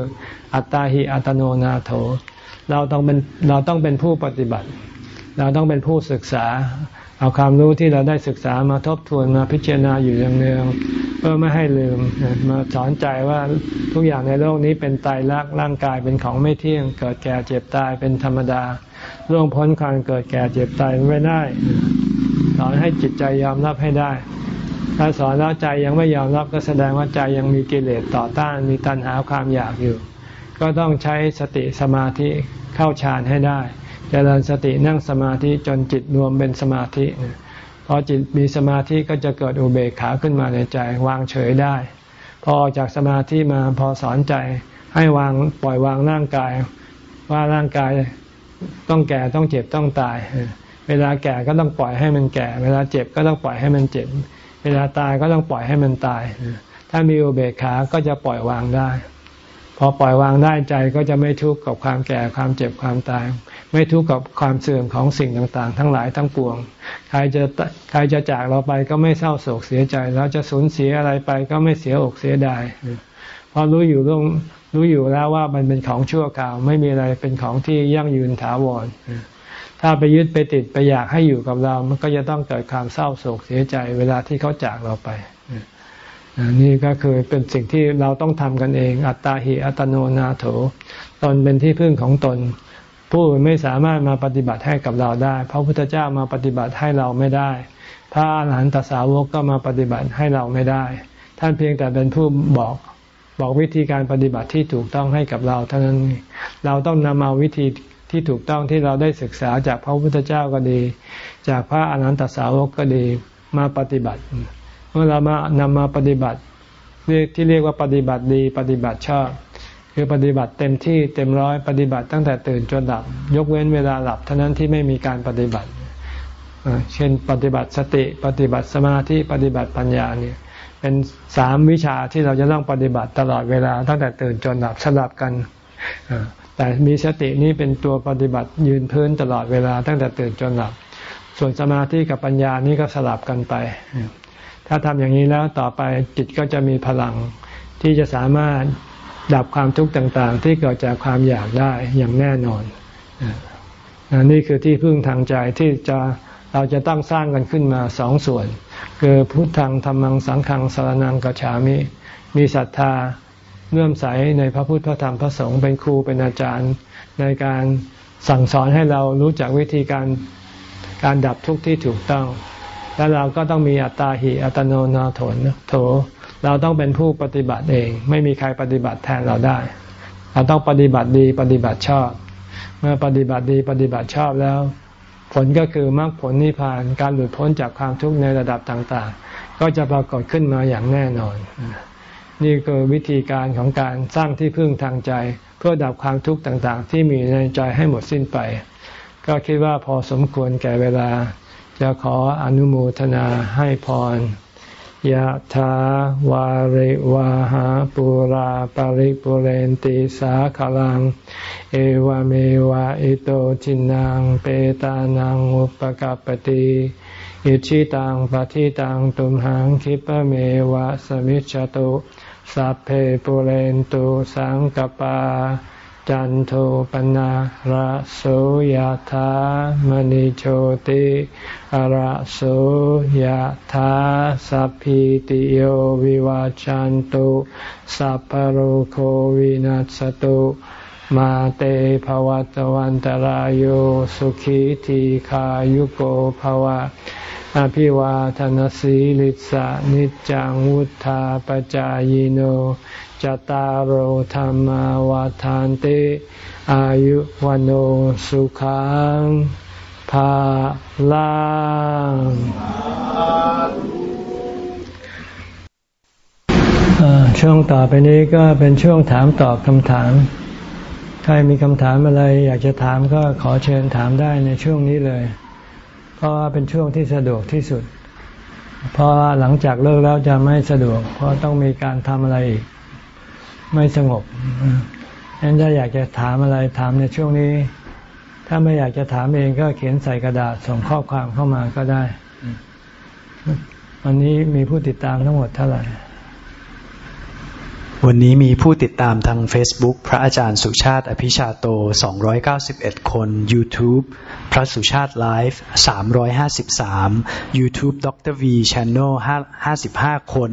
อัตตาหิอัตโนนาโถ เราต้องเป็นเราต้องเป็นผู้ปฏิบัติ เราต้องเป็นผู้ศึกษา เอาความรู้ที่เราได้ศึกษามาทบทวนมาพิจารณาอยู่เนืองๆเพื่อไม่ให้ลืมมาสอนใจว่าทุกอย่างในโลกนี้เป็นตายรักร่างกายเป็นของไม่เที่ยง เกิดแก่เจ็บตายเป็นธรรมดาล่วงพ้นความเกิดแก่เจ็บตายไม่ได้สอนให้จิตใจยอมรับให้ได้ ถ้าสอนแล้วใจยังไม่ยอมรับก็แสดงว่าใจยังมีกิเลสต่อต้าน มีตัณหาความอยากอยู่ ก็ต้องใช้สติสมาธิเข้าฌานให้ได้ เจริญสตินั่งสมาธิจนจิตรวมเป็นสมาธิพอจิตมีสมาธิก็จะเกิดอุเบกขาขึ้นมาในใจวางเฉยได้ พอออกจากสมาธิมาพอสอนใจให้วางปล่อยวางร่างกาย ว่าร่างกายต้องแก่ต้องเจ็บต้องตาย เวลาแก่ก็ต้องปล่อยให้มันแก่ เวลาเจ็บก็ต้องปล่อยให้มันเจ็บ เวลาตายก็ต้องปล่อยให้มันตาย ถ้ามีอุเบกขาก็จะปล่อยวางได้ พอปล่อยวางได้ใจก็จะไม่ทุกข์กับความแก่ความเจ็บความตาย ไม่ทุกข์กับความเสื่อมของสิ่งต่างๆ ทั้งหลายทั้งปวง ใครจะใครจะจากเราไปก็ไม่เศร้าโศกเสียใจแล้วจะสูญเสียอะไรไปก็ไม่เสียอกเสียดายเพราะรู้อยู่รื่องรู้อยู่แล้วว่ามันเป็นของชั่วคราว ไม่มีอะไรเป็นของที่ยั่งยืนถาวรถ้าไปยึดไปติดไปอยากให้อยู่กับเรา มันก็จะต้องเกิดความเศร้าโศกเสียใจเวลาที่เขาจากเราไปนี่ก็คือเป็นสิ่งที่เราต้องทำกันเอง อัตตาหิอัตโนนาโถ ตนเป็นที่พึ่งของตน ผู้อื่นไม่สามารถมาปฏิบัติให้กับเราได้ พระพุทธเจ้ามาปฏิบัติให้เราไม่ได้ พระอรหันตสาวกก็มาปฏิบัติให้เราไม่ได้ ท่านเพียงแต่เป็นผู้บอกบอกวิธีการปฏิบัติที่ถูกต้องให้กับเราเท่านั้นเราต้องนำเอาวิธีที่ถูกต้องที่เราได้ศึกษาจากพระพุทธเจ้าก็ดี จากพระอนันตสาวกก็ดีมาปฏิบัติ เมื่อเรามานำมาปฏิบัติเรียกที่เรียกว่าปฏิบัติดีปฏิบัติชอบ คือปฏิบัติเต็มที่เต็มร้อยปฏิบัติตั้งแต่ตื่นจนหลับ ยกเว้นเวลาหลับเท่านั้นที่ไม่มีการปฏิบัติ เช่นปฏิบัติสติปฏิบัติสมาธิปฏิบัติปัญญาเนี่ยเป็นสามวิชาที่เราจะต้องปฏิบัติตลอดเวลาตั้งแต่ตื่นจนหลับสลับกัน แต่มีสตินี้เป็นตัวปฏิบัติยืนพื้นตลอดเวลาตั้งแต่ตื่นจนหลับ ส่วนสมาธิกับปัญญานี้ก็สลับกันไป ถ้าทำอย่างนี้แล้วต่อไปจิตก็จะมีพลังที่จะสามารถ ดับความทุกข์ต่างๆ ที่เกิดจากความอยากได้อย่างแน่นอนนี่คือที่พึ่งทางใจที่จะเราจะต้องสร้างกันขึ้นมาสองส่วน คือพุทธังธรรมังสังฆังสารนังกัจฉามิ มีศรัทธาเลื่อมใสในพระพุทธพระธรรมพระสงฆ์เป็นครูเป็นอาจารย์ ในการสั่งสอนให้เรารู้จักวิธีการการดับทุกข์ที่ถูกต้อง แล้วเราก็ต้องมีอัตตาหิอัตโนนาโถนโถ เราต้องเป็นผู้ปฏิบัติเอง ไม่มีใครปฏิบัติแทนเราได้ เราต้องปฏิบัติดีปฏิบัติชอบ เมื่อปฏิบัติดีปฏิบัติชอบแล้ว ผลก็คือมรรคผลนิพพานการหลุดพ้นจากความทุกข์ในระดับต่างๆ ก็จะปรากฏขึ้นมาอย่างแน่นอน นี่คือวิธีการของการสร้างที่พึ่งทางใจ เพื่อดับความทุกข์ต่างๆ ที่มีในใจให้หมดสิ้นไป ก็คิดว่าพอสมควรแก่เวลา จะขออนุโมทนาให้พร ยะถาวาริวาหาปุราปาริปุเรนติสาขลัง เอวเมวะอิโตจินังเปตานังอุปกปติอิจฉิตังปัตถิตังตุมหัง ขิปปะเมวะ สะมิชฌะตุสัพเพปูเรนตุสังกัปปา จันโทปัณณะระโสยะถา มะณิโชติระโสยะถาสัพพีติโยวิวัชชันตุสัพพะโรโควินัสสะตุมาเต ภะวัตวันตะราโยสุขีทีขายุโกภวะ อภิวาทนสีลิสะนิจังวุธาปจายโน จตารโหธรรมวาทานติ อายุวันโอสุขังภาลังช่วงต่อไปนี้ก็เป็นช่วงถามตอบคำถาม ใครมีคำถามอะไรอยากจะถามก็ขอเชิญถามได้ในช่วงนี้เลย เพราะว่าเป็นช่วงที่สะดวกที่สุด เพราะหลังจากเลิกแล้วจะไม่สะดวก เพราะต้องมีการทำอะไรอีก ไม่สงบฉะนั้นถ้าอยากจะถามอะไรถามในช่วงนี้ ถ้าไม่อยากจะถามเองก็เขียนใส่กระดาษส่งข้อความเข้ามาก็ได้ วันนี้มีผู้ติดตามทั้งหมดเท่าไหร่ วันนี้มีผู้ติดตามทาง Facebook พระอาจารย์สุชาติอภิชาโต 291 คน YouTube พระสุชาติไลฟ์353 YouTube ดร V Channel 55 คน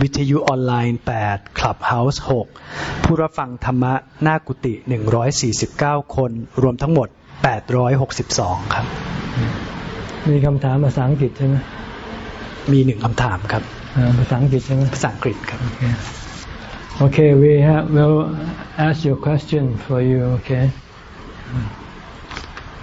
วิทยุออนไลน์ 8 Clubhouse 6 ผู้รับฟังธรรมะหน้ากุฏิ149 คน รวมทั้งหมด 862 ครับ มีคำถามภาษาอังกฤษใช่ไหมมีหนึ่งคำถามครับ ภาษาอังกฤษใช่ไหมภาษาอังกฤษครับ Okay, we have, we'll ask your question for you, okay?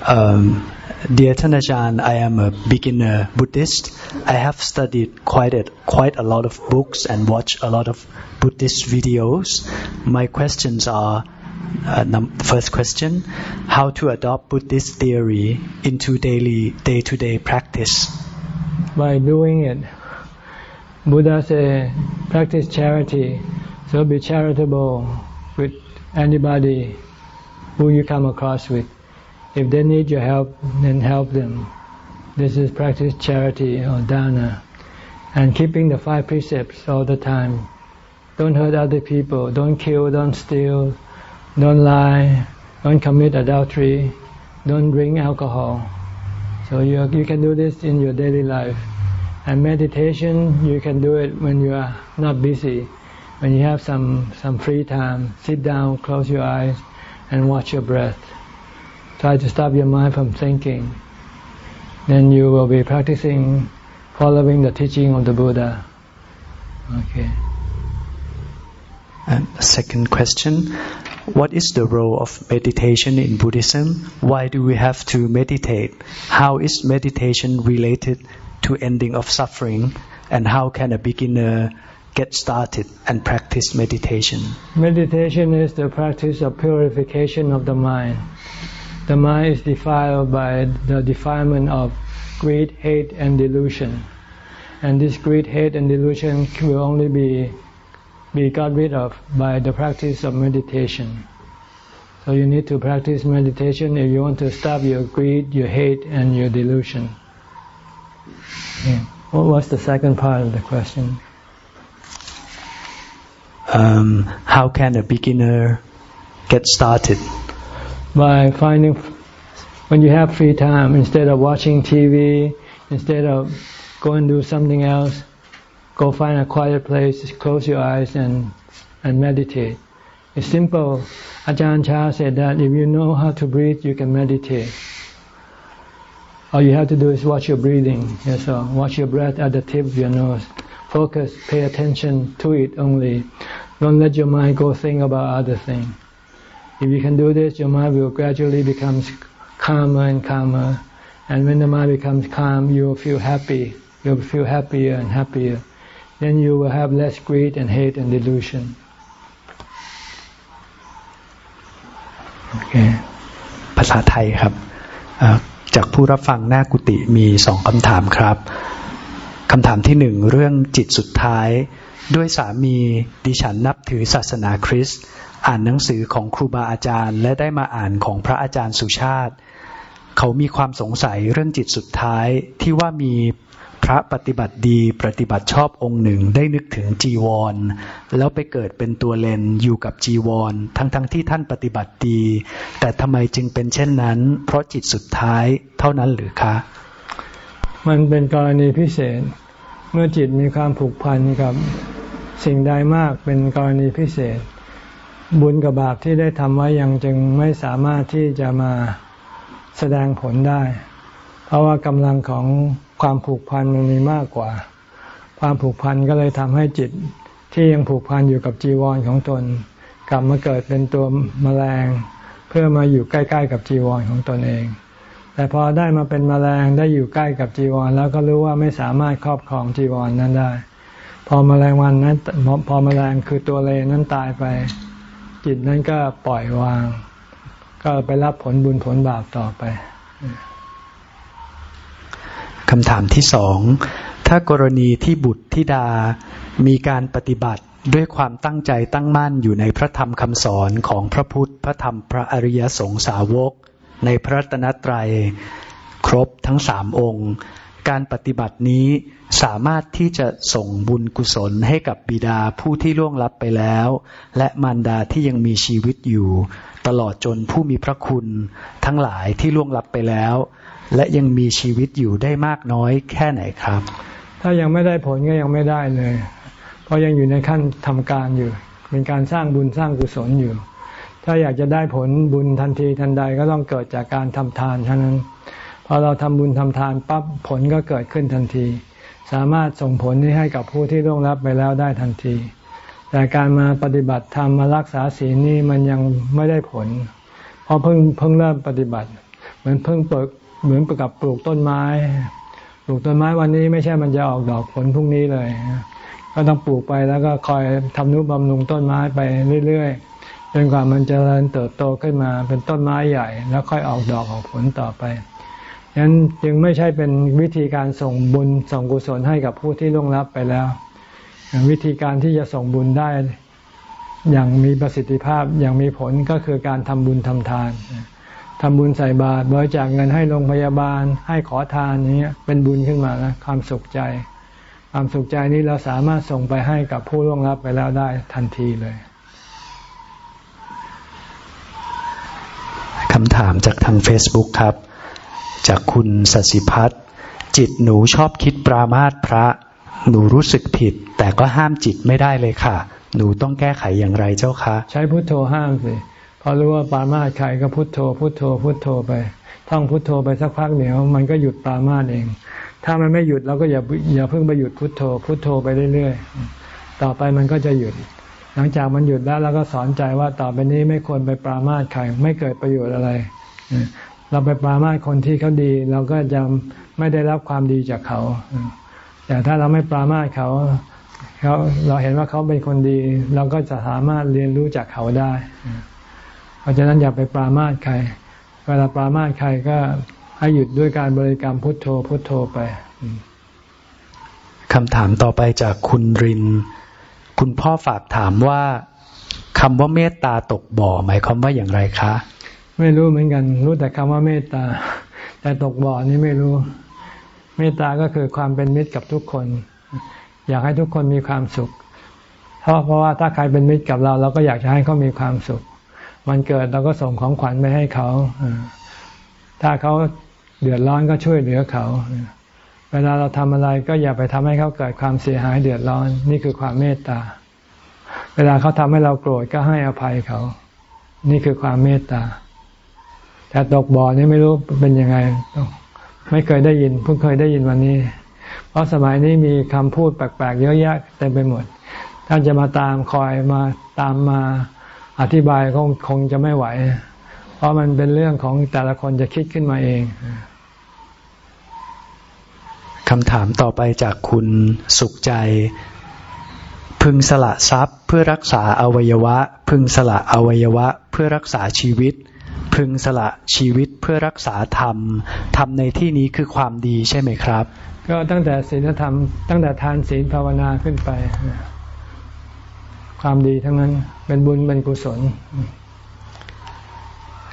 Um, dear Tanajan, I am a beginner Buddhist. I have studied quite a, quite a lot of books and watched a lot of Buddhist videos. My questions are uh, num- first question, how to adopt Buddhist theory into daily day-to-day practice? By doing it. Buddha said, practice charity so be charitable with anybody who you come across with. If they need your help, then help them. This is practice charity or dana. And keeping the five precepts all the time. Don't hurt other people. Don't kill. Don't steal. Don't lie. Don't commit adultery. Don't drink alcohol. So you, you can do this in your daily life. And meditation, you can do it when you are not busy when you have some, some free time, sit down, close your eyes, and watch your breath. Try to stop your mind from thinking. Then you will be practicing following the teaching of the Buddha. Okay. And second question, what is the role of meditation in Buddhism? Why do we have to meditate? How is meditation related to ending of suffering? And how can a beginner get started and practice meditation? Meditation is the practice of purification of the mind. The mind is defiled by the defilement of greed, hate, and delusion. And this greed, hate, and delusion will only be be got rid of by the practice of meditation. So you need to practice meditation if you want to stop your greed, your hate, and your delusion. Yeah. What was the second part of the question? Um, how can a beginner get started? By finding when you have free time, instead of watching TV, instead of going to do something else, go find a quiet place, close your eyes and and meditate. It's simple. Ajahn Chah said that if you know how to breathe, you can meditate. All you have to do is watch your breathing. Yes, so watch your breath at the tip of your nose. Focus, pay attention to it only. Don't let your mind go think about other things. If you can do this, your mind will gradually become calmer and calmer. And when the mind becomes calm, you will feel happy. You'll feel happier and happier. Then you will have less greed and hate and delusion. Okay. ภาษาไทยครับ จากผู้รับฟังหน้ากุฏิมีสองคำถามครับคำถามที่หนึ่งเรื่องจิตสุดท้าย ด้วยสามีดิฉันนับถือศาสนาคริสต์อ่านหนังสือของครูบาอาจารย์ และได้มาอ่านของพระอาจารย์สุชาติ เขามีความสงสัยเรื่องจิตสุดท้ายที่ว่ามีพระปฏิบัติดีปฏิบัติชอบองค์หนึ่งได้นึกถึงจีวร แล้วไปเกิดเป็นตัวเลนอยู่กับจีวร ทั้งๆทที่ท่านปฏิบัติดี แต่ทำไมจึงเป็นเช่นนั้น เพราะจิตสุดท้ายเท่านั้นหรือคะ มันเป็นกรณีพิเศษ เมื่อจิตมีความผูกพันกับ สิ่งใดมากเป็นกรณีพิเศษ บุญกับบาปที่ได้ทำไว้ยังจึงไม่สามารถที่จะมาแสดงผลได้ เพราะว่ากำลังของความผูกพันมันมีมากกว่า ความผูกพันก็เลยทำให้จิตที่ยังผูกพันอยู่กับจีวรของตน กลับมาเกิดเป็นตัวมแมลง เพื่อมาอยู่ใกล้ๆ กับจีวรของตนเอง แต่พอได้มาเป็นมแมลงได้อยู่ใกล้กับจีวร แล้วก็รู้ว่าไม่สามารถครอบครองจีวรนนั้นได้ พอมแมลงวันนั้นพอมแมลงคือตัวเลนั้นตายไป จิตนั้นก็ปล่อยวาง ก็ไปรับผลบุญผลบาปต่อไปคำถามที่สองถ้ากรณีที่บุตรธิดามีการปฏิบัติด้วยความตั้งใจตั้งมั่นอยู่ในพระธรรมคำสอนของพระพุทธพระธรรมพระอริยสงสาวก ในพระตนตรัย ครบทั้งสามองค์ การปฏิบัตินี้สามารถที่จะส่งบุญกุศลให้กับบิดาผู้ที่ล่วงลับไปแล้ว และมารดาที่ยังมีชีวิตอยู่ ตลอดจนผู้มีพระคุณทั้งหลายที่ล่วงลับไปแล้ว และยังมีชีวิตอยู่ได้มากน้อยแค่ไหนครับ ถ้ายังไม่ได้ผลก็ยังไม่ได้เลย เพราะยังอยู่ในขั้นทำการอยู่ เป็นการสร้างบุญสร้างกุศลอยู่ ถ้าอยากจะได้ผลบุญทันทีทันใดก็ต้องเกิดจากการทำทานเท่านั้น พอเราทำบุญทำทานปั๊บผลก็เกิดขึ้นทันที สามารถส่งผลนี้ให้กับผู้ที่ร่วงรับไปแล้วได้ทันที แต่การมาปฏิบัติธรรมมารักษาศีลนี่มันยังไม่ได้ผล เพราะเพิ่งเพิ่งเริ่มปฏิบัติ เหมือนเพิ่งเปิดเหมือนกับปลูกต้นไม้ ปลูกต้นไม้วันนี้ไม่ใช่มันจะออกดอกผลพรุ่งนี้เลย ก็ต้องปลูกไปแล้วก็คอยทำนุบำรุงต้นไม้ไปเรื่อยๆจนกว่ามันจะเริญเติบโตขึ้นมาเป็นต้นไม้ใหญ่ แล้วค่อยออกดอกออกผลต่อไป ฉะนั้นจึงไม่ใช่เป็นวิธีการส่งบุญส่งกุศลให้กับผู้ที่ล่วงลับไปแล้ว วิธีการที่จะส่งบุญได้อย่างมีประสิทธิภาพอย่างมีผลก็คือการทำบุญทำทานทำบุญใส่บาตรบริจาคเงินให้โรงพยาบาล ให้ขอทานนี้เป็นบุญขึ้นมาแล้วความสุขใจ ความสุขใจนี้เราสามารถส่งไปให้กับผู้ร่วงรับไปแล้วได้ทันทีเลยคำถามจากทาง Facebook ครับ จากคุณสศิพัฒน์จิตหนูชอบคิดปรามาสพระ หนูรู้สึกผิด แต่ก็ห้ามจิตไม่ได้เลยค่ะ หนูต้องแก้ไขอย่างไรเจ้าคะ ใช้พุทโธห้ามสิพอรู้ว่าปรามาสใครก็พุทโธ พุทโธ พุทโธไปท่องพุทโธไปสักพักเดียวมันก็หยุดปรามาสเอง ถ้ามันไม่หยุดเราก็อย่าอย่าเพิ่งไปหยุดพุทโธ พุทโธไปเรื่อยๆต่อไปมันก็จะหยุด หลังจากมันหยุดแล้วเราก็สอนใจว่าต่อไปนี้ไม่ควรไปปรามาสใครไม่เกิดประโยชน์อะไร เราไปปรามาสคนที่เขาดี เราก็จะไม่ได้รับความดีจากเขา แต่ถ้าเราไม่ปรามาสเขาเขาเราเห็นว่าเขาเป็นคนดี เราก็จะสามารถเรียนรู้จากเขาได้ เพราะฉะนั้นอย่าไปปรามาสใคร เวลาปรามาสใครก็ให้หยุดด้วยการบริกรรมพุทโธพุทโธไปคำถามต่อไปจากคุณริน คุณพ่อฝากถามว่าคำว่าเมตตาตกบ่อ หมายความว่าอย่างไรคะ ไม่รู้เหมือนกัน รู้แต่คำว่าเมตตา แต่ตกบ่อนี่ไม่รู้ เมตตาก็คือความเป็นมิตรกับทุกคน อยากให้ทุกคนมีความสุข เพราะเพราะว่าถ้าใครเป็นมิตรกับเรา เราก็อยากจะให้เขามีความสุข วันเกิดเราก็ส่งของขวัญไปให้เขาถ้าเขาเดือดร้อนก็ช่วยเหลือเขา เวลาเราทำอะไรก็อย่าไปทำให้เขาเกิดความเสียหายเดือดร้อน นี่คือความเมตตา เวลาเขาทำให้เราโกรธก็ให้อภัยเขา นี่คือความเมตตา แต่ตกบ่อนี่ไม่รู้เป็นยังไง ไม่เคยได้ยินเพิ่งเคยได้ยินวันนี้ เพราะสมัยนี้มีคำพูดแปลกๆเยอะแยะเต็มไปหมด ท่านจะมาตามคอยมาตามมาอธิบายคงคงจะไม่ไหว เพราะมันเป็นเรื่องของแต่ละคนจะคิดขึ้นมาเองคำถามต่อไปจากคุณสุขใจ พึงสละทรัพย์เพื่อรักษาอวัยวะ พึงสละอวัยวะเพื่อรักษาชีวิต พพึงสละชีวิตเพื่อรักษาธรรม ธรรมในที่นี้คือความดีใช่ไหมครับ ก็ตั้งแต่ศีลธรรม ตั้งแต่ทานศีลภาวนาขึ้นไป ความดีทั้งนั้น เป็นบุญเป็นกุศล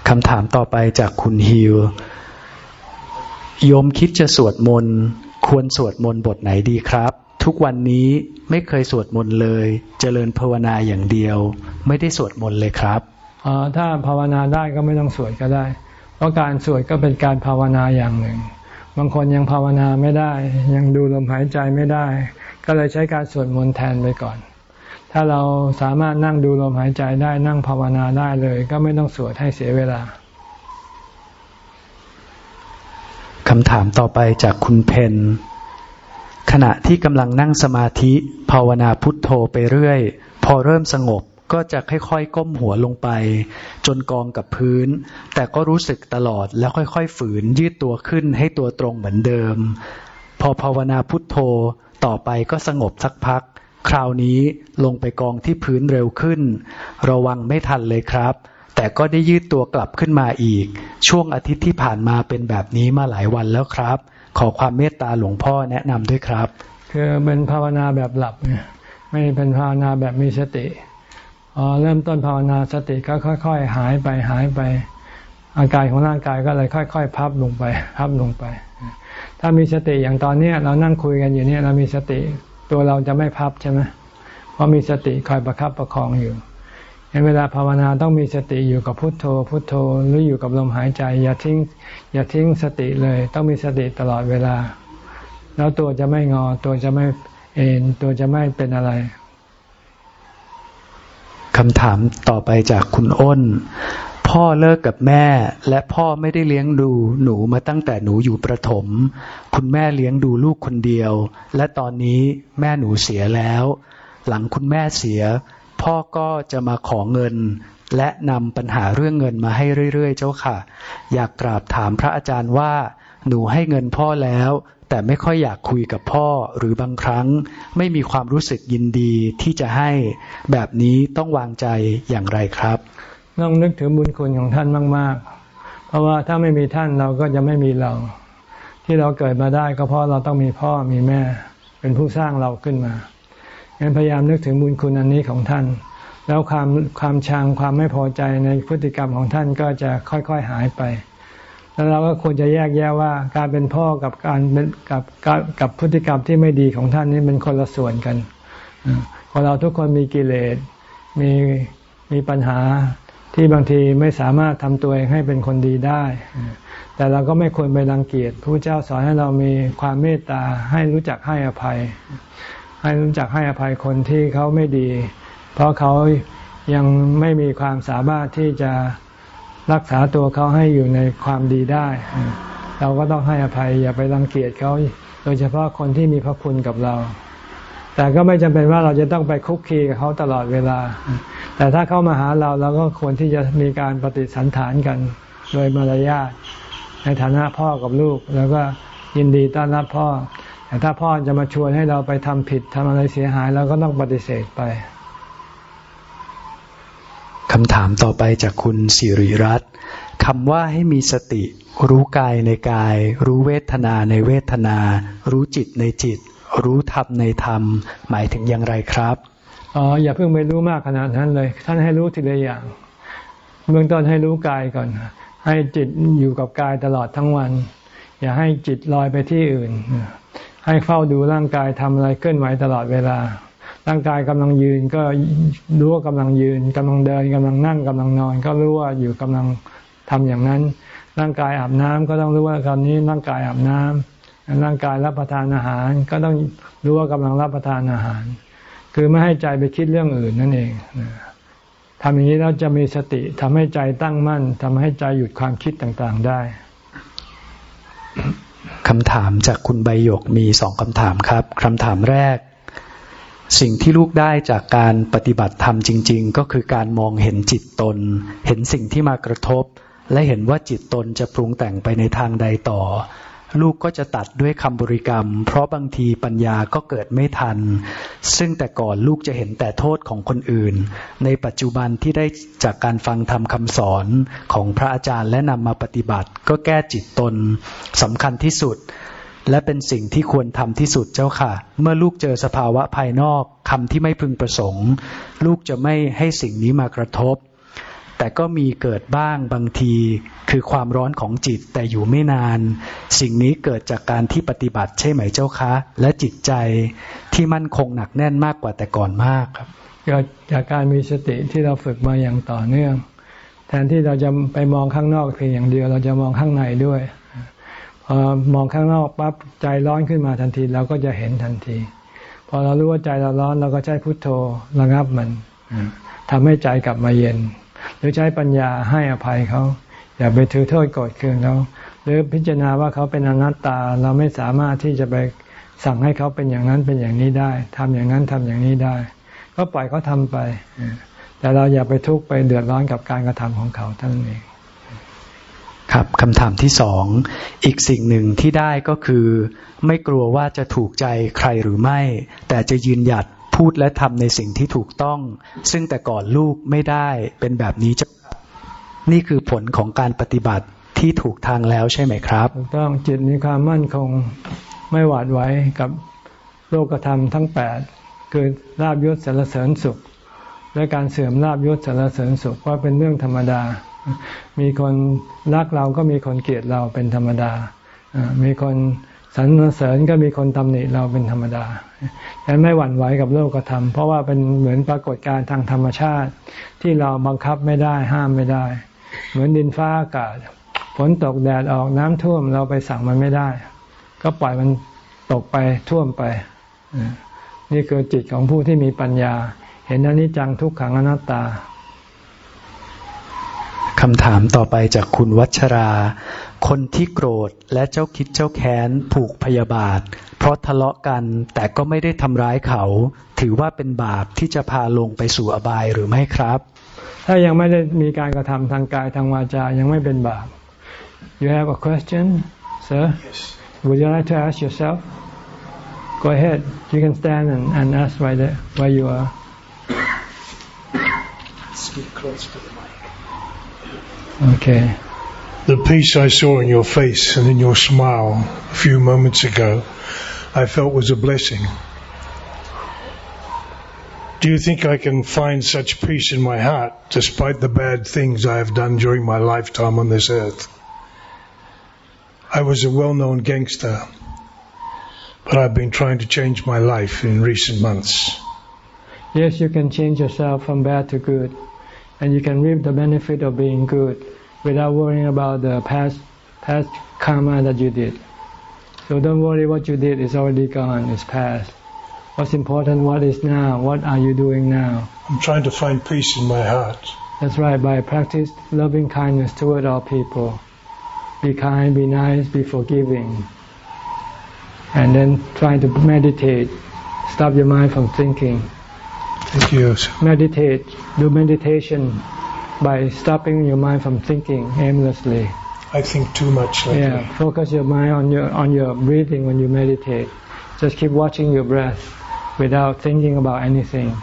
คำถามต่อไปจากคุณฮิวโยมคิดจะสวดมนต์ควรสวดมนต์บทไหนดีครับ ทุกวันนี้ไม่เคยสวดมนต์เลย เจริญภาวนาอย่างเดียว ไม่ได้สวดมนต์เลยครับอ๋อ ถ้าภาวนาได้ก็ไม่ต้องสวดก็ได้ เพราะการสวดก็เป็นการภาวนาอย่างหนึ่ง บางคนยังภาวนาไม่ได้ ยังดูลมหายใจไม่ได้ ก็เลยใช้การสวดมนต์แทนไปก่อน ถ้าเราสามารถนั่งดูลมหายใจได้นั่งภาวนาได้เลย ก็ไม่ต้องสวดให้เสียเวลาคำถามต่อไปจากคุณเพนขณะที่กำลังนั่งสมาธิ ภาวนาพุทโธไปเรื่อย พอเริ่มสงบ ก็จะค่อยๆก้มหัวลงไป จนกองกับพื้น แต่ก็รู้สึกตลอดแล้วค่อยๆฝืนยืดตัวขึ้นให้ตัวตรงเหมือนเดิม พอภาวนาพุทโธต่อไปก็สงบสักพัก คราวนี้ลงไปกองที่พื้นเร็วขึ้น ระวังไม่ทันเลยครับ แต่ก็ได้ยืดตัวกลับขึ้นมาอีก ช่วงอาทิตย์ที่ผ่านมาเป็นแบบนี้มาหลายวันแล้วครับ ขอความเมตตาหลวงพ่อแนะนำด้วยครับ คือเป็นภาวนาแบบหลับเนี่ยไม่เป็นภาวนาแบบมีสติ พอเริ่มต้นภาวนาสติก็ค่อย ๆ หายไปหายไป อาการของร่างกายก็เลยค่อย ๆ พับลงไป พับลงไป ถ้ามีสติอย่างตอนนี้เรานั่งคุยกันอยู่เนี่ยเรามีสติตัวเราจะไม่พับใช่ไหมเพราะมีสติคอยประครับประคองอยู่เห็นเวลาภาวนาต้องมีสติอยู่กับพุทโธ พุทโธหรืออยู่กับลมหายใจ อย่าทิ้ง อย่าทิ้งสติเลย ต้องมีสติตลอดเวลา แล้วตัวจะไม่งอ ตัวจะไม่เอ็นตัวจะไม่เป็นอะไร คำถามต่อไปจากคุณอ้น พ่อเลิกกับแม่ และพ่อไม่ได้เลี้ยงดูหนูมาตั้งแต่หนูอยู่ประถม คุณแม่เลี้ยงดูลูกคนเดียว และตอนนี้แม่หนูเสียแล้ว หลังคุณแม่เสีย พ่อก็จะมาขอเงิน และนำปัญหาเรื่องเงินมาให้เรื่อยๆ เจ้าค่ะ อยากกราบถามพระอาจารย์ว่า หนูให้เงินพ่อแล้ว แต่ไม่ค่อยอยากคุยกับพ่อหรือบางครั้งไม่มีความรู้สึกยินดีที่จะให้แบบนี้ต้องวางใจอย่างไรครับต้องนึกถึงบุญคุณของท่านมาก ๆ เพราะว่าถ้าไม่มีท่านเราก็จะไม่มีเรา ที่เราเกิดมาได้ก็เพราะเราต้องมีพ่อมีแม่ เป็นผู้สร้างเราขึ้นมางั้นพยายามนึกถึงบุญคุณอันนี้ของท่าน แล้วความความชังความไม่พอใจในพฤติกรรมของท่านก็จะค่อย ๆ หายไป แล้วเราก็ควรจะแยกแยะว่าการเป็นพ่อกับการเป็นกับกับพฤติกรรมที่ไม่ดีของท่านนี่เป็นคนละส่วนกันคนเราทุกคนมีกิเลสมีมีปัญหาที่บางทีไม่สามารถทำตัวเองให้เป็นคนดีได้ แต่เราก็ไม่ควรไปรังเกียจพระเจ้าสอนให้เรามีความเมตตาให้รู้จักให้อภัย ให้รู้จักให้อภัยคนที่เขาไม่ดี เพราะเขายังไม่มีความสามารถที่จะ รักษาตัวเขาให้อยู่ในความดีได้ เราก็ต้องให้อภัยอย่าไปรังเกียจเขาโดยเฉพาะคนที่มีพระคุณกับเรา แต่ก็ไม่จำเป็นว่าเราจะต้องไปคุกคีกับเขาตลอดเวลา แต่ถ้าเขามาหาเราเราก็ควรที่จะมีการปฏิสันฐานกันโดยมารยาทในฐานะพ่อกับลูก แล้วก็ยินดีต้อนรับพ่อ แต่ถ้าพ่อจะมาชวนให้เราไปทำผิดทำอะไรเสียหายเราก็ต้องปฏิเสธไป คำถามต่อไปจากคุณสิริรัตน์คำว่าให้มีสติ รู้กายในกาย รู้เวทนาในเวทนา รู้จิตในจิต รู้ธรรมในธรรม หมายถึงอย่างไรครับอ๋ออย่าเพิ่งไปรู้มากขนาดนั้นเลย ท่านให้รู้ทีละอย่าง เบื้องต้นให้รู้กายก่อน ให้จิตอยู่กับกายตลอดทั้งวัน อย่าให้จิตลอยไปที่อื่น ให้เฝ้าดูร่างกายทำอะไรเคลื่อนไหวตลอดเวลา ร่างกายกำลังยืนก็รู้ว่ากำลังยืนกำลังเดินกำลังนั่งกำลังนอน ก็รู้ว่าอยู่กำลังทำอย่างนั้น ร่างกายอาบน้ำก็ต้องรู้ว่าตอนนี้ร่างกายอาบน้ำร่างกายรับประทานอาหาร ก็ต้องรู้ว่ากำลังรับประทานอาหาร คือไม่ให้ใจไปคิดเรื่องอื่นนั่นเองทำอย่างนี้เราจะมีสติทำให้ใจตั้งมั่นทำให้ใจหยุดความคิดต่างๆได้คำถามจากคุณใบหยกมีสองคำถามครับคำถามแรก สิ่งที่ลูกได้จากการปฏิบัติธรรมจริง ๆ ก็คือการมองเห็นจิตตน เห็นสิ่งที่มากระทบ และเห็นว่าจิตตนจะปรุงแต่งไปในทางใดต่อ ลูกก็จะตัดด้วยคำบริกรรม เพราะบางทีปัญญาก็เกิดไม่ทัน ซึ่งแต่ก่อนลูกจะเห็นแต่โทษของคนอื่น ในปัจจุบันที่ได้จากการฟังธรรมคำสอนของพระอาจารย์และนำมาปฏิบัติ ก็แก้จิตตนสำคัญที่สุด และเป็นสิ่งที่ควรทำที่สุดเจ้าค่ะ เมื่อลูกเจอสภาวะภายนอกคำที่ไม่พึงประสงค์ ลูกจะไม่ให้สิ่งนี้มากระทบ แต่ก็มีเกิดบ้างบางทีคือความร้อนของจิตแต่อยู่ไม่นาน สิ่งนี้เกิดจากการที่ปฏิบัติใช่ไหมเจ้าคะ และจิตใจที่มั่นคงหนักแน่นมากกว่าแต่ก่อนมากครับเกิดจากการมีสติที่เราฝึกมาอย่างต่อเนื่อง แทนที่เราจะไปมองข้างนอกเพียงอย่างเดียวเราจะมองข้างในด้วย อมองข้างนอกปั๊บใจร้อนขึ้นมาทันทีเราก็จะเห็นทันที พอเรารู้ว่าใจเราร้อนเราก็ใช้พุทโธระงับมันทำให้ใจกลับมาเย็น หรือใช้ปัญญาให้อภัยเขาอย่าไปถือโทษโกรธเคืองเขาหรือพิจารณาว่าเขาเป็นอนัตตาเราไม่สามารถที่จะไปสั่งให้เขาเป็นอย่างนั้นเป็นอย่างนี้ได้ทำอย่างนั้นทำอย่างนี้ได้ ก็ปล่อยเขาทาไป แต่เราอย่าไปทุกข์ไปเดือดร้อนกับการกระทำของเขาท่านเอง ครับคำถามที่สอง อีกสิ่งหนึ่งที่ได้ก็คือ ไม่กลัวว่าจะถูกใจใครหรือไม่ แต่จะยืนหยัดพูดและทำในสิ่งที่ถูกต้อง ซึ่งแต่ก่อนลูกไม่ได้เป็นแบบนี้จะนี่คือผลของการปฏิบัติที่ถูกทางแล้วใช่ไหมครับถูกต้องจิตมีความมั่นคงไม่หวาดไหวกับโลกธรรมทั้งแปดคือลาบยศสารเสริญสุข และการเสื่อมลาบยศสารเสริญสุขว่าเป็นเรื่องธรรมดา มีคนรักเราก็มีคนเกลียดเราเป็นธรรมดา มีคนสรรเสริญก็มีคนตำหนิเราเป็นธรรมดาฉะนั้นไม่หวั่นไหวกับโลกธรรม เพราะว่าเป็นเหมือนปรากฏการณ์ทางธรรมชาติ ที่เราบังคับไม่ได้ห้ามไม่ได้ เหมือนดินฟ้าอากาศฝนตกแดดออกน้ำท่วมเราไปสั่งมันไม่ได้ ก็ปล่อยมันตกไปท่วมไปนี่คือจิตของผู้ที่มีปัญญา เห็นอนิจจังทุกขังอนัตตา คำถามต่อไปจากคุณวัชรา คนที่โกรธและเจ้าคิดเจ้าแค้นผูกพยาบาท เพราะทะเลาะกันแต่ก็ไม่ได้ทำร้ายเขา ถือว่าเป็นบาปที่จะพาลงไปสู่อบายหรือไม่ครับ ถ้ายังไม่ได้มีการกระทำทางกายทางวาจายังไม่เป็นบาป You have a question sir yes. Would you like to ask yourself Go ahead you can stand and, and ask why, the, why you are Speak close to the Okay. The peace I saw in your face and in your smile a few moments ago, I felt was a blessing. Do you think I can find such peace in my heart despite the bad things I have done during my lifetime on this earth? I was a well known gangster, but I've been trying to change my life in recent months. Yes, you can change yourself from bad to good and you can reap the benefit of being good without worrying about the past past karma that you did. So don't worry what you did is already gone, it's past. What's important, what is now, what are you doing now? I'm trying to find peace in my heart. That's right, by practice loving kindness toward all people. Be kind, be nice, be forgiving. And then try to meditate. Stop your mind from thinking. Thank. Meditate. Do meditation by stopping your mind from thinking aimlessly. I think too much. Lately. Yeah. Focus your mind on your on your breathing when you meditate. Just keep watching your breath without thinking about anything,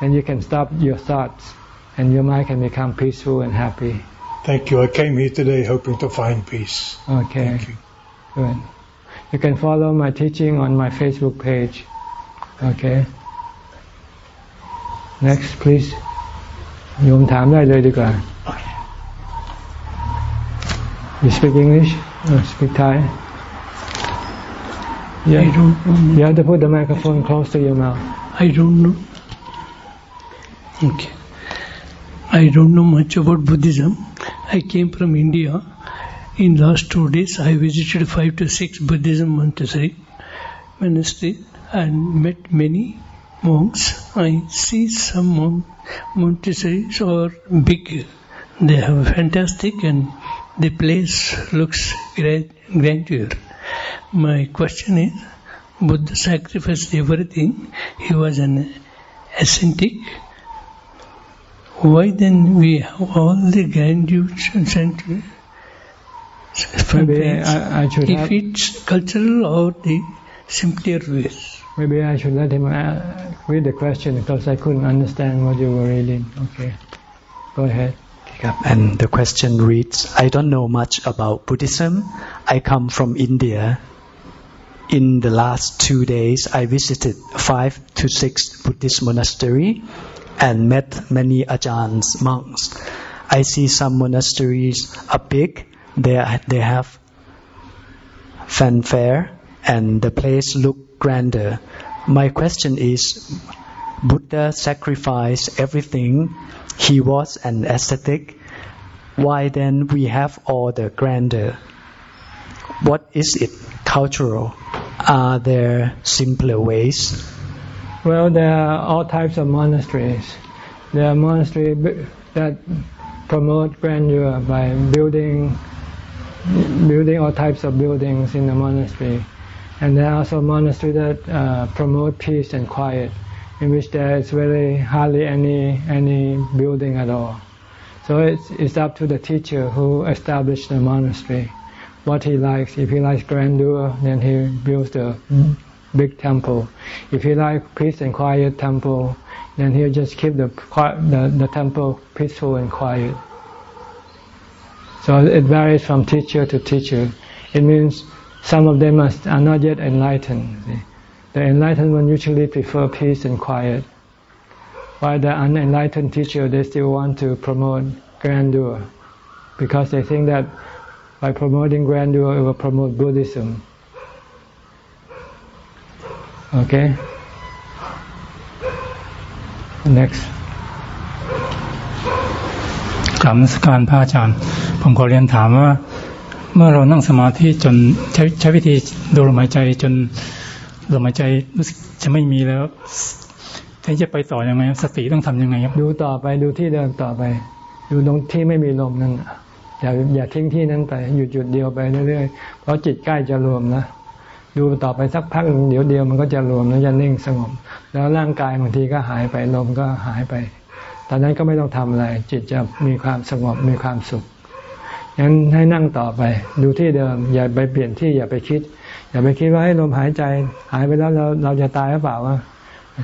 and you can stop your thoughts, and your mind can become peaceful and happy. Thank you. I came here today hoping to find peace. Okay. Thank you. Good. You can follow my teaching on my Facebook page. Okay. next please โยมถามได้เลยดีกว่า you speak English or speak Thai yeah. I don't know. You have to put the microphone close to your mouth. I don't know. Okay. I don't know much about Buddhism. I came from India. In last two days, I visited five to six Buddhism monastery, monastery and met many monks, I see some mon- Montessori's are big. They have fantastic and the place looks great, grandeur. My question is, Buddha sacrificed everything. He was an ascetic. Why then we have all the grandeur from Maybe I, I if have... it's cultural or the simpler ways. Maybe I should let him uh, read the question because I couldn't understand what you were reading. Okay, go ahead. And the question reads, I don't know much about Buddhism. I come from India. In the last two days, I visited five to six Buddhist monastery and met many ajahns, monks. I see some monasteries are big. They, they have fanfare and the place look grander. My question is, Buddha sacrificed everything. He was an ascetic. Why then we have all the grandeur? What is it cultural? Are there simpler ways? Well, there are all types of monasteries. There are monasteries that promote grandeur by building building all types of buildings in the monastery. And there are also monasteries that uh, promote peace and quiet, in which there is really hardly any any building at all. So it's it's up to the teacher who established the monastery, what he likes. If he likes grandeur, then he builds the big temple. If he likes peace and quiet temple, then he'll just keep the, the, the temple peaceful and quiet. So it varies from teacher to teacher. It means some of them are not yet enlightened. The enlightened one usually prefer peace and quiet, while the unenlightened teacher they still want to promote grandeur, because they think that by promoting grandeur it will promote Buddhism. Okay. next กลับนักการพระอาจารย์ ผมขอเรียนถามว่า เมื่อเรานั่งสมาธิจนใช้ใช้วิธีดูลมหายใจจนลมหายใจรู้สึกจะไม่มีแล้วทีจะไปต่ออยังไงสติต้องทํำยังไงครับ ดูต่อไปดูที่เดิมต่อไป ดูตรงที่ไม่มีลมนั่นอย่าอย่าทิ้งที่นั้นไปหยุดหยุดเดียวไปเรื่อยๆเพราะจิตใกล้จะรวมนะดูต่อไปสักพักเดี๋ยวเดียวมันก็จะรวมแล้วจะนิ่งสงบ แล้วร่างกายบางทีก็หายไปลมก็หายไปตอนนั้นก็ไม่ต้องทำอะไร จิตจะมีความสงบมีความสุข งั้นให้นั่งต่อไป ดูที่เดิม อย่าไปเปลี่ยนที่อย่าไปคิด อย่าไปคิดว่าให้ลมหายใจ หายไปแล้วเราเราจะตายหรือเปล่าวะ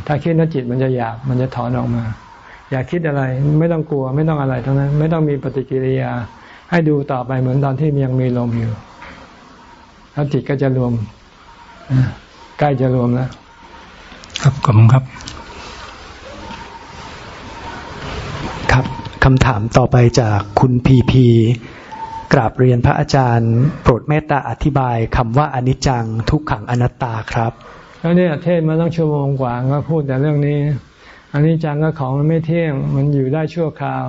ถ้าคิดแล้วจิตมันจะอยากมันจะถอนออกมา อย่าคิดอะไร ไม่ต้องกลัว ไม่ต้องอะไรทั้งนั้น ไม่ต้องมีปฏิกิริยา ให้ดูต่อไปเหมือนตอนที่ยังมีลมอยู่แล้วจิตก็จะรวมใกล้จะรวมแล้วครับขอบคุณครับ ครับคำถามต่อไปจากคุณพีพี กราบเรียนพระอาจารย์ โปรดเมตตาอธิบายคำว่าอนิจจังทุกขังอนัตตาครับแล้วเนี่ยเทศมาต้องชั่วโมงกว่าก็พูดแต่เรื่องนี้อนิจจังก็ของมันไม่เที่ยง มันอยู่ได้ชั่วคราว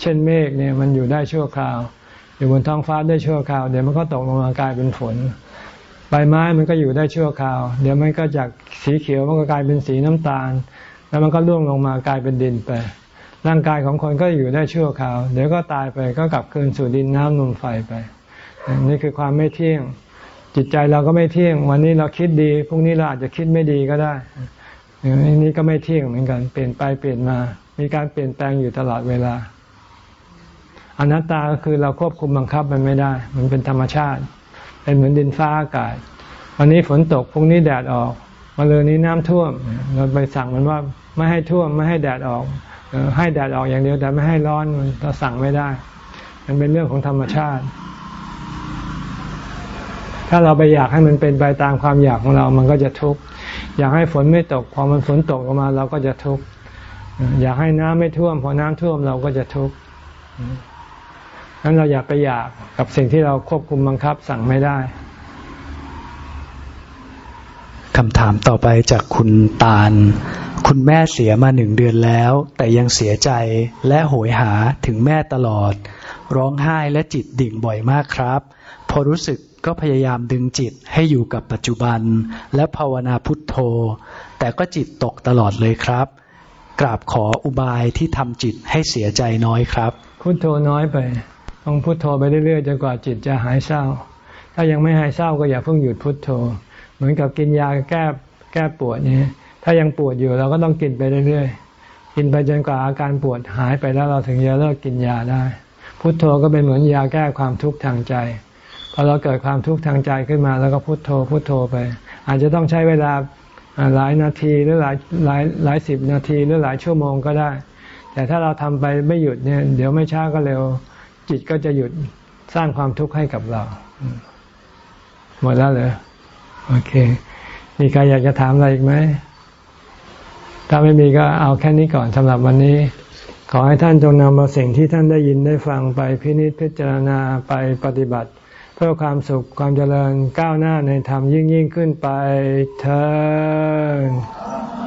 เช่นเมฆเนี่ยมันอยู่ได้ชั่วคราว อยู่บนท้องฟ้าได้ชั่วคราว เดี๋ยวมันก็ตกลงมากลายเป็นฝน ใบไม้มันก็อยู่ได้ชั่วคราว เดี๋ยวมันก็จากสีเขียวมันก็กลายเป็นสีน้ำตาล แล้วมันก็ร่วงลงมากลายเป็นดินไป ร่างกายของคนก็อยู่ได้ชั่วคราว เดี๋ยวก็ตายไปก็กลับคืนสู่ดินน้ำลมไฟไป นี่คือความไม่เที่ยง จิตใจเราก็ไม่เที่ยง วันนี้เราคิดดีพรุ่งนี้เราอาจจะคิดไม่ดีก็ได้นี่ก็ไม่เที่ยงเหมือนกัน เปลี่ยนไปเปลี่ยนมา มีการเปลี่ยนแปลงอยู่ตลอดเวลา อนัตตาก็คือเราควบคุมบังคับมันไม่ได้ มันเป็นธรรมชาติ เป็นเหมือนดินฟ้าอากาศ วันนี้ฝนตกพรุ่งนี้แดดออกมาเลยนี้น้ำท่วม เราไปสั่งมันว่าไม่ให้ท่วมไม่ให้แดดออก ให้แดดออกอย่างเดียวแต่ไม่ให้ร้อนเราสั่งไม่ได้ มันเป็นเรื่องของธรรมชาติ ถ้าเราไปอยากให้มันเป็นไปตามความอยากของเรา มันก็จะทุกข์อยากให้ฝนไม่ตก พอมันฝนตกออกมาเราก็จะทุกข์อยากให้น้ำไม่ท่วม พอน้ำท่วมเราก็จะทุกข์นั้นเราอย่าไปอยากกับสิ่งที่เราควบคุมบังคับสั่งไม่ได้คำถามต่อไปจากคุณตาล คุณแม่เสียมาหนึ่งเดือนแล้ว แต่ยังเสียใจและโหยหาถึงแม่ตลอด ร้องไห้และจิตดิ่งบ่อยมากครับ พอรู้สึกก็พยายามดึงจิตให้อยู่กับปัจจุบัน และภาวนาพุทโธ แต่ก็จิตตกตลอดเลยครับ กราบขออุบายที่ทำจิตให้เสียใจน้อยครับ พุทโธน้อยไปต้องพุทโธไปเรื่อยๆจนกว่าจิตจะหายเศร้า ถ้ายังไม่หายเศร้าก็อย่าเพิ่งหยุดพุทโธ เหมือนกับกินยาแก้แก้ปวดเนี่ย ถ้ายังปวดอยู่เราก็ต้องกินไปเรื่อยๆ กินไปจนกว่าอาการปวดหายไปแล้วเราถึงจะเลิกกินยาได้ พุโทโธก็เป็นเหมือนยาแก้ความทุกข์ทางใจ พอเราเกิดความทุกข์ทางใจขึ้นมา แล้วก็พุโทโธพุโทโธไป อาจจะต้องใช้เวลาหลายนาทีหรือหลายหลายหลายสิบนาทีหรือหลายชั่วโมงก็ได้ แต่ถ้าเราทำไปไม่หยุดเนี่ย เดี๋ยวไม่ช้าก็เร็ว จิตก็จะหยุดสร้างความทุกข์ให้กับเรา หมดแล้วเหรอโอเค มีใครอยากจะถามอะไรอีกไหม ถ้าไม่มีก็เอาแค่นี้ก่อนสำหรับวันนี้ ขอให้ท่านจงนำเอาสิ่งที่ท่านได้ยินได้ฟังไปพินิจพิจารณาไปปฏิบัติ เพื่อความสุขความเจริญก้าวหน้าในธรรมยิ่งยิ่งขึ้นไปเธอ